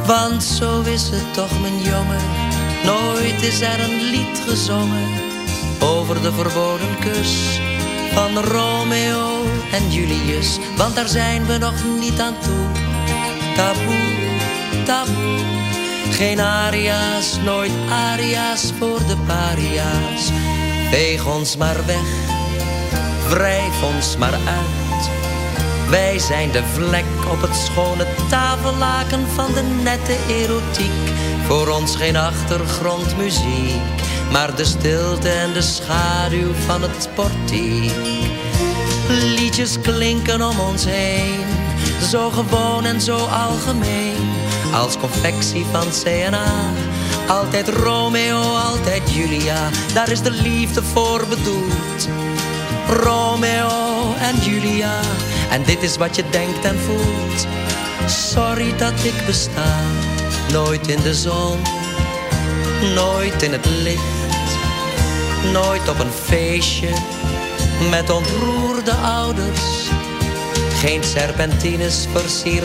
Want zo is het toch, mijn jongen. Nooit is er een lied gezongen over de verboden kus van Romeo en Julius. Want daar zijn we nog niet aan toe. Taboe, taboe. Geen aria's, nooit aria's voor de paria's. Veeg ons maar weg, wrijf ons maar uit. Wij zijn de vlek op het schone tafellaken van de nette erotiek. Voor ons geen achtergrondmuziek, maar de stilte en de schaduw van het portiek. Liedjes klinken om ons heen, zo gewoon en zo algemeen. Als confectie van CNA, altijd Romeo, altijd Julia. Daar is de liefde voor bedoeld. Romeo en Julia, en dit is wat je denkt en voelt. Sorry dat ik besta, nooit in de zon, nooit in het licht, nooit op een feestje. Met ontroerde ouders. Geen serpentines versierd